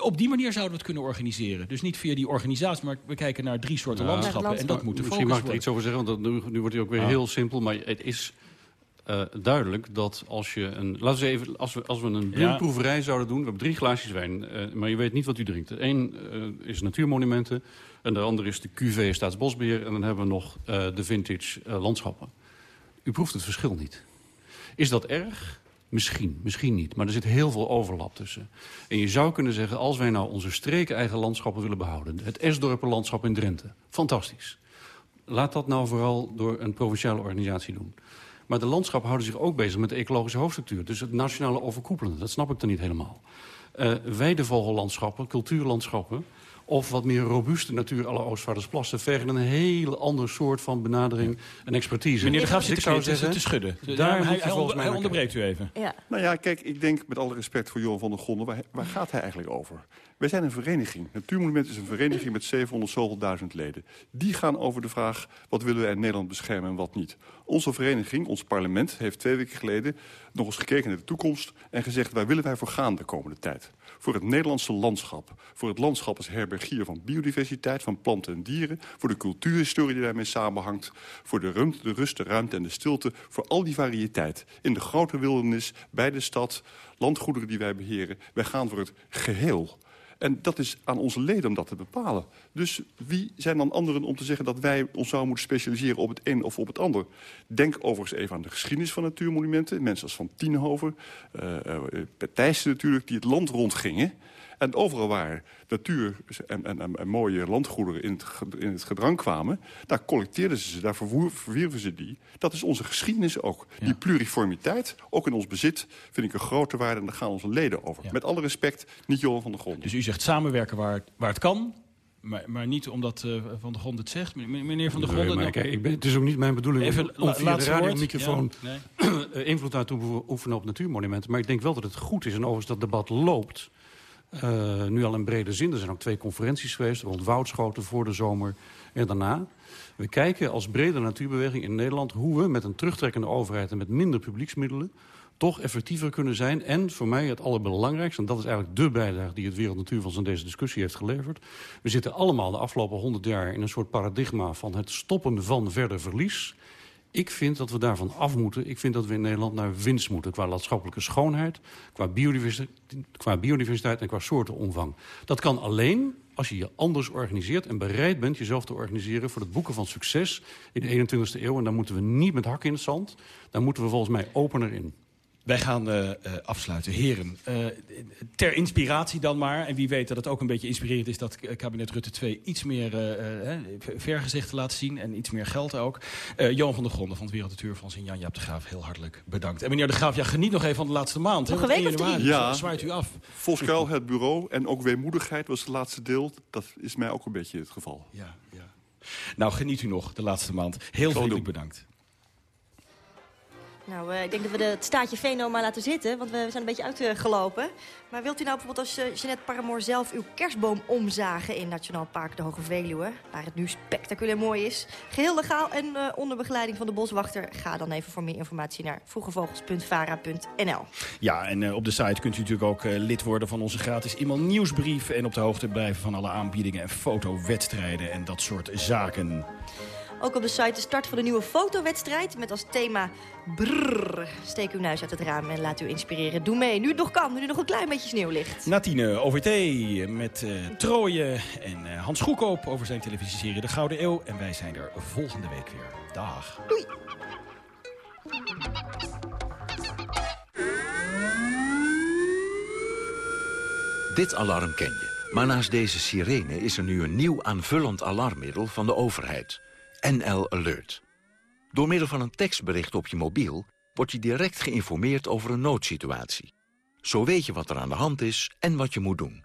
op die manier zouden we het kunnen organiseren. Dus niet via die organisatie, maar we kijken naar drie soorten Ja. landschappen. En dat moet de Misschien mag ik er iets over zeggen, want dat, nu, nu wordt hij ook weer Ah. heel simpel. Maar het is eh, duidelijk dat als je een... Laten we even, als we, als we een blindproeverij zouden doen... We hebben drie glaasjes wijn, eh, maar je weet niet wat u drinkt. De een eh, is natuurmonumenten en de andere is de QV Staatsbosbeheer... en dan hebben we nog eh, de vintage landschappen. U proeft het verschil niet. Is dat erg? Misschien, misschien niet. Maar er zit heel veel overlap tussen. En je zou kunnen zeggen, als wij nou onze streken-eigen landschappen willen behouden... het Esdorpenlandschap in Drenthe, fantastisch. Laat dat nou vooral door een provinciale organisatie doen. Maar de landschappen houden zich ook bezig met de ecologische hoofdstructuur. Dus het nationale overkoepelende, dat snap ik dan niet helemaal. Eh weidevogellandschappen, cultuurlandschappen... of wat meer robuuste natuur la Oostvaardersplassen... vergen een hele ander soort van benadering en expertise. Meneer de Graaf zit ik te, zou te, zeggen, te schudden. daar hij, onder- onderbreekt u even. Ja. Nou ja, kijk, ik denk met alle respect voor Johan van der Gronden... waar, waar gaat hij eigenlijk over? Wij zijn een vereniging. Natuurmonument is een vereniging met 700 zoveel duizend leden. Die gaan over de vraag, wat willen wij in Nederland beschermen en wat niet. Onze vereniging, ons parlement, heeft twee weken geleden... nog eens gekeken naar de toekomst en gezegd... waar willen wij voor gaan de komende tijd? Voor het Nederlandse landschap. Voor het landschap als herbergier van biodiversiteit, van planten en dieren. Voor de cultuurhistorie die daarmee samenhangt. Voor de, ruimte, de rust, de ruimte en de stilte. Voor al die variëteit. In de grote wildernis, bij de stad, landgoederen die wij beheren. Wij gaan voor het geheel. En dat is aan onze leden om dat te bepalen. Dus wie zijn dan anderen om te zeggen dat wij ons zouden moeten specialiseren op het een of op het ander? Denk overigens even aan de geschiedenis van natuurmonumenten. Mensen als Van Tienhoven, uh, uh, Thijssen natuurlijk, die het land rondgingen. En overal waar natuur en, en, en, en, mooie landgoederen in het, in het gedrang kwamen... daar collecteerden ze ze, daar verwierven ze die. Dat is onze geschiedenis ook. Ja. Die pluriformiteit, ook in ons bezit, vind ik een grote waarde... en daar gaan onze leden over. Ja. Met alle respect, niet Johan van der Grond. Dus u zegt samenwerken waar, waar het kan... Maar, maar niet omdat uh, Van der Grond het zegt. Meneer Van der Grond... Nee, kijk, ik ben, het is ook niet mijn bedoeling Even, om via de radiomicrofoon ja, nee. invloed uit te oefenen op natuurmonumenten. Maar ik denk wel dat het goed is, en overigens dat debat loopt... Uh, nu al in brede zin. Er zijn ook twee conferenties geweest rond Woudschoten voor de zomer en daarna. We kijken als brede natuurbeweging in Nederland... hoe we met een terugtrekkende overheid en met minder publieksmiddelen... toch effectiever kunnen zijn. En voor mij het allerbelangrijkste, en dat is eigenlijk de bijdrage... die het Wereld Natuurfonds aan deze discussie heeft geleverd. We zitten allemaal de afgelopen honderd jaar in een soort paradigma... van het stoppen van verder verlies... Ik vind dat we daarvan af moeten. Ik vind dat we in Nederland naar winst moeten. Qua landschappelijke schoonheid, qua biodiversiteit, qua biodiversiteit en qua soortenomvang. Dat kan alleen als je je anders organiseert en bereid bent jezelf te organiseren... voor het boeken van succes in de 21e eeuw. En dan moeten we niet met hakken in het zand. Daar moeten we volgens mij opener in. Wij gaan uh, uh, afsluiten. Heren, uh, ter inspiratie dan maar. En wie weet dat het ook een beetje inspirerend is... dat kabinet Rutte 2 iets meer vergezichten laat zien... en iets meer geld ook. Johan van der Gronden van het Wereld Natuurfonds... en Jan-Jaap de Graaf, heel hartelijk bedankt. En meneer de Graaf, ja, geniet nog even van de laatste maand. Nog een week of drie. Ja, zwaait u af. Voskuil, het bureau en ook weemoedigheid was het laatste deel. Dat is mij ook een beetje het geval. Ja, ja. Nou, geniet u nog de laatste maand. Heel vriendelijk bedankt. Nou, uh, ik denk dat we het staatje Veno maar laten zitten, want we, zijn een beetje uitgelopen. Maar wilt u nou bijvoorbeeld als uh, Jeanette Paramoor zelf uw kerstboom omzagen in Nationaal Park de Hoge Veluwe, waar het nu spectaculair mooi is, geheel legaal en uh, onder begeleiding van de boswachter, ga dan even voor meer informatie naar vroegevogels.vara.nl. Ja, en op de site kunt u natuurlijk ook lid worden van onze gratis e-mail nieuwsbrief en op de hoogte blijven van alle aanbiedingen en fotowedstrijden en dat soort zaken. Ook op de site de start van de nieuwe fotowedstrijd... met als thema brrr. Steek uw neus uit het raam en laat u inspireren. Doe mee, nu het nog kan, nu er nog een klein beetje sneeuw ligt. Natine, OVT, met uh, Trooien en uh, Hans Goekoop over zijn televisieserie De Gouden Eeuw. En wij zijn er volgende week weer. Dag. Doei. Dit alarm ken je. Maar naast deze sirene is er nu een nieuw aanvullend alarmmiddel van de overheid. NL Alert. Door middel van een tekstbericht op je mobiel... word je direct geïnformeerd over een noodsituatie. Zo weet je wat er aan de hand is en wat je moet doen.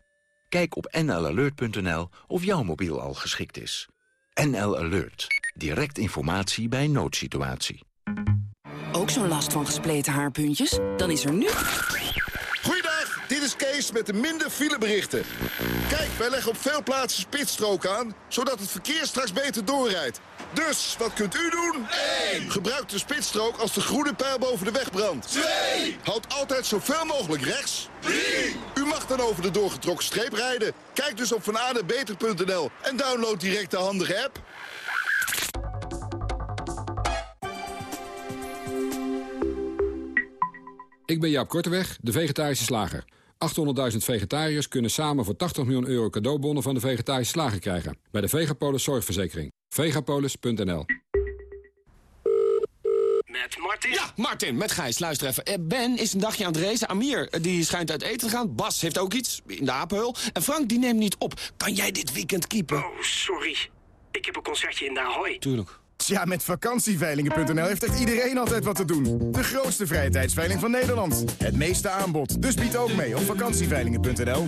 Kijk op nlalert.nl of jouw mobiel al geschikt is. NL Alert. Direct informatie bij noodsituatie. Ook zo'n last van gespleten haarpuntjes? Dan is er nu... Met de minder fileberichten. Kijk, wij leggen op veel plaatsen spitsstrook aan... zodat het verkeer straks beter doorrijdt. Dus, wat kunt u doen? 1. Gebruik de spitsstrook als de groene pijl boven de weg brandt. 2. Houd altijd zoveel mogelijk rechts. 3. U mag dan over de doorgetrokken streep rijden. Kijk dus op vanadebeter.nl en download direct de handige app. Ik ben Jaap Korteweg, de vegetarische slager. 800.000 vegetariërs kunnen samen voor 80 miljoen euro cadeaubonnen van de vegetarische slager krijgen. Bij de Vegapolis Zorgverzekering. Vegapolis.nl Met Martin? Ja, Martin, met Gijs. Luister even. Eh, Ben is een dagje aan het racen. Amir, eh, die schijnt uit eten te gaan. Bas heeft ook iets, in de apenhul. En Frank, die neemt niet op. Kan jij dit weekend keepen? Oh, sorry. Ik heb een concertje in de Ahoy. Tuurlijk. Tja, met vakantieveilingen.nl heeft echt iedereen altijd wat te doen. De grootste vrije tijdsveiling van Nederland. Het meeste aanbod. Dus bied ook mee op vakantieveilingen.nl.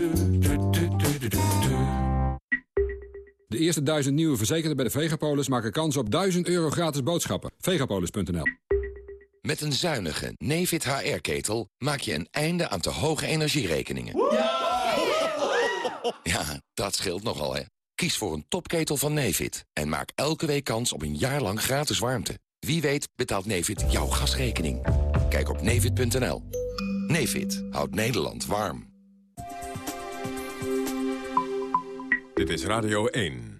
De eerste duizend nieuwe verzekerden bij de Vegapolis maken kans op 1000 euro gratis boodschappen. Vegapolis.nl Met een zuinige Nefit HR-ketel maak je een einde aan te hoge energierekeningen. Ja, dat scheelt nogal, hè. Kies voor een topketel van Nefit en maak elke week kans op een jaar lang gratis warmte. Wie weet betaalt Nefit jouw gasrekening. Kijk op nefit.nl. Nefit houdt Nederland warm. Dit is Radio 1.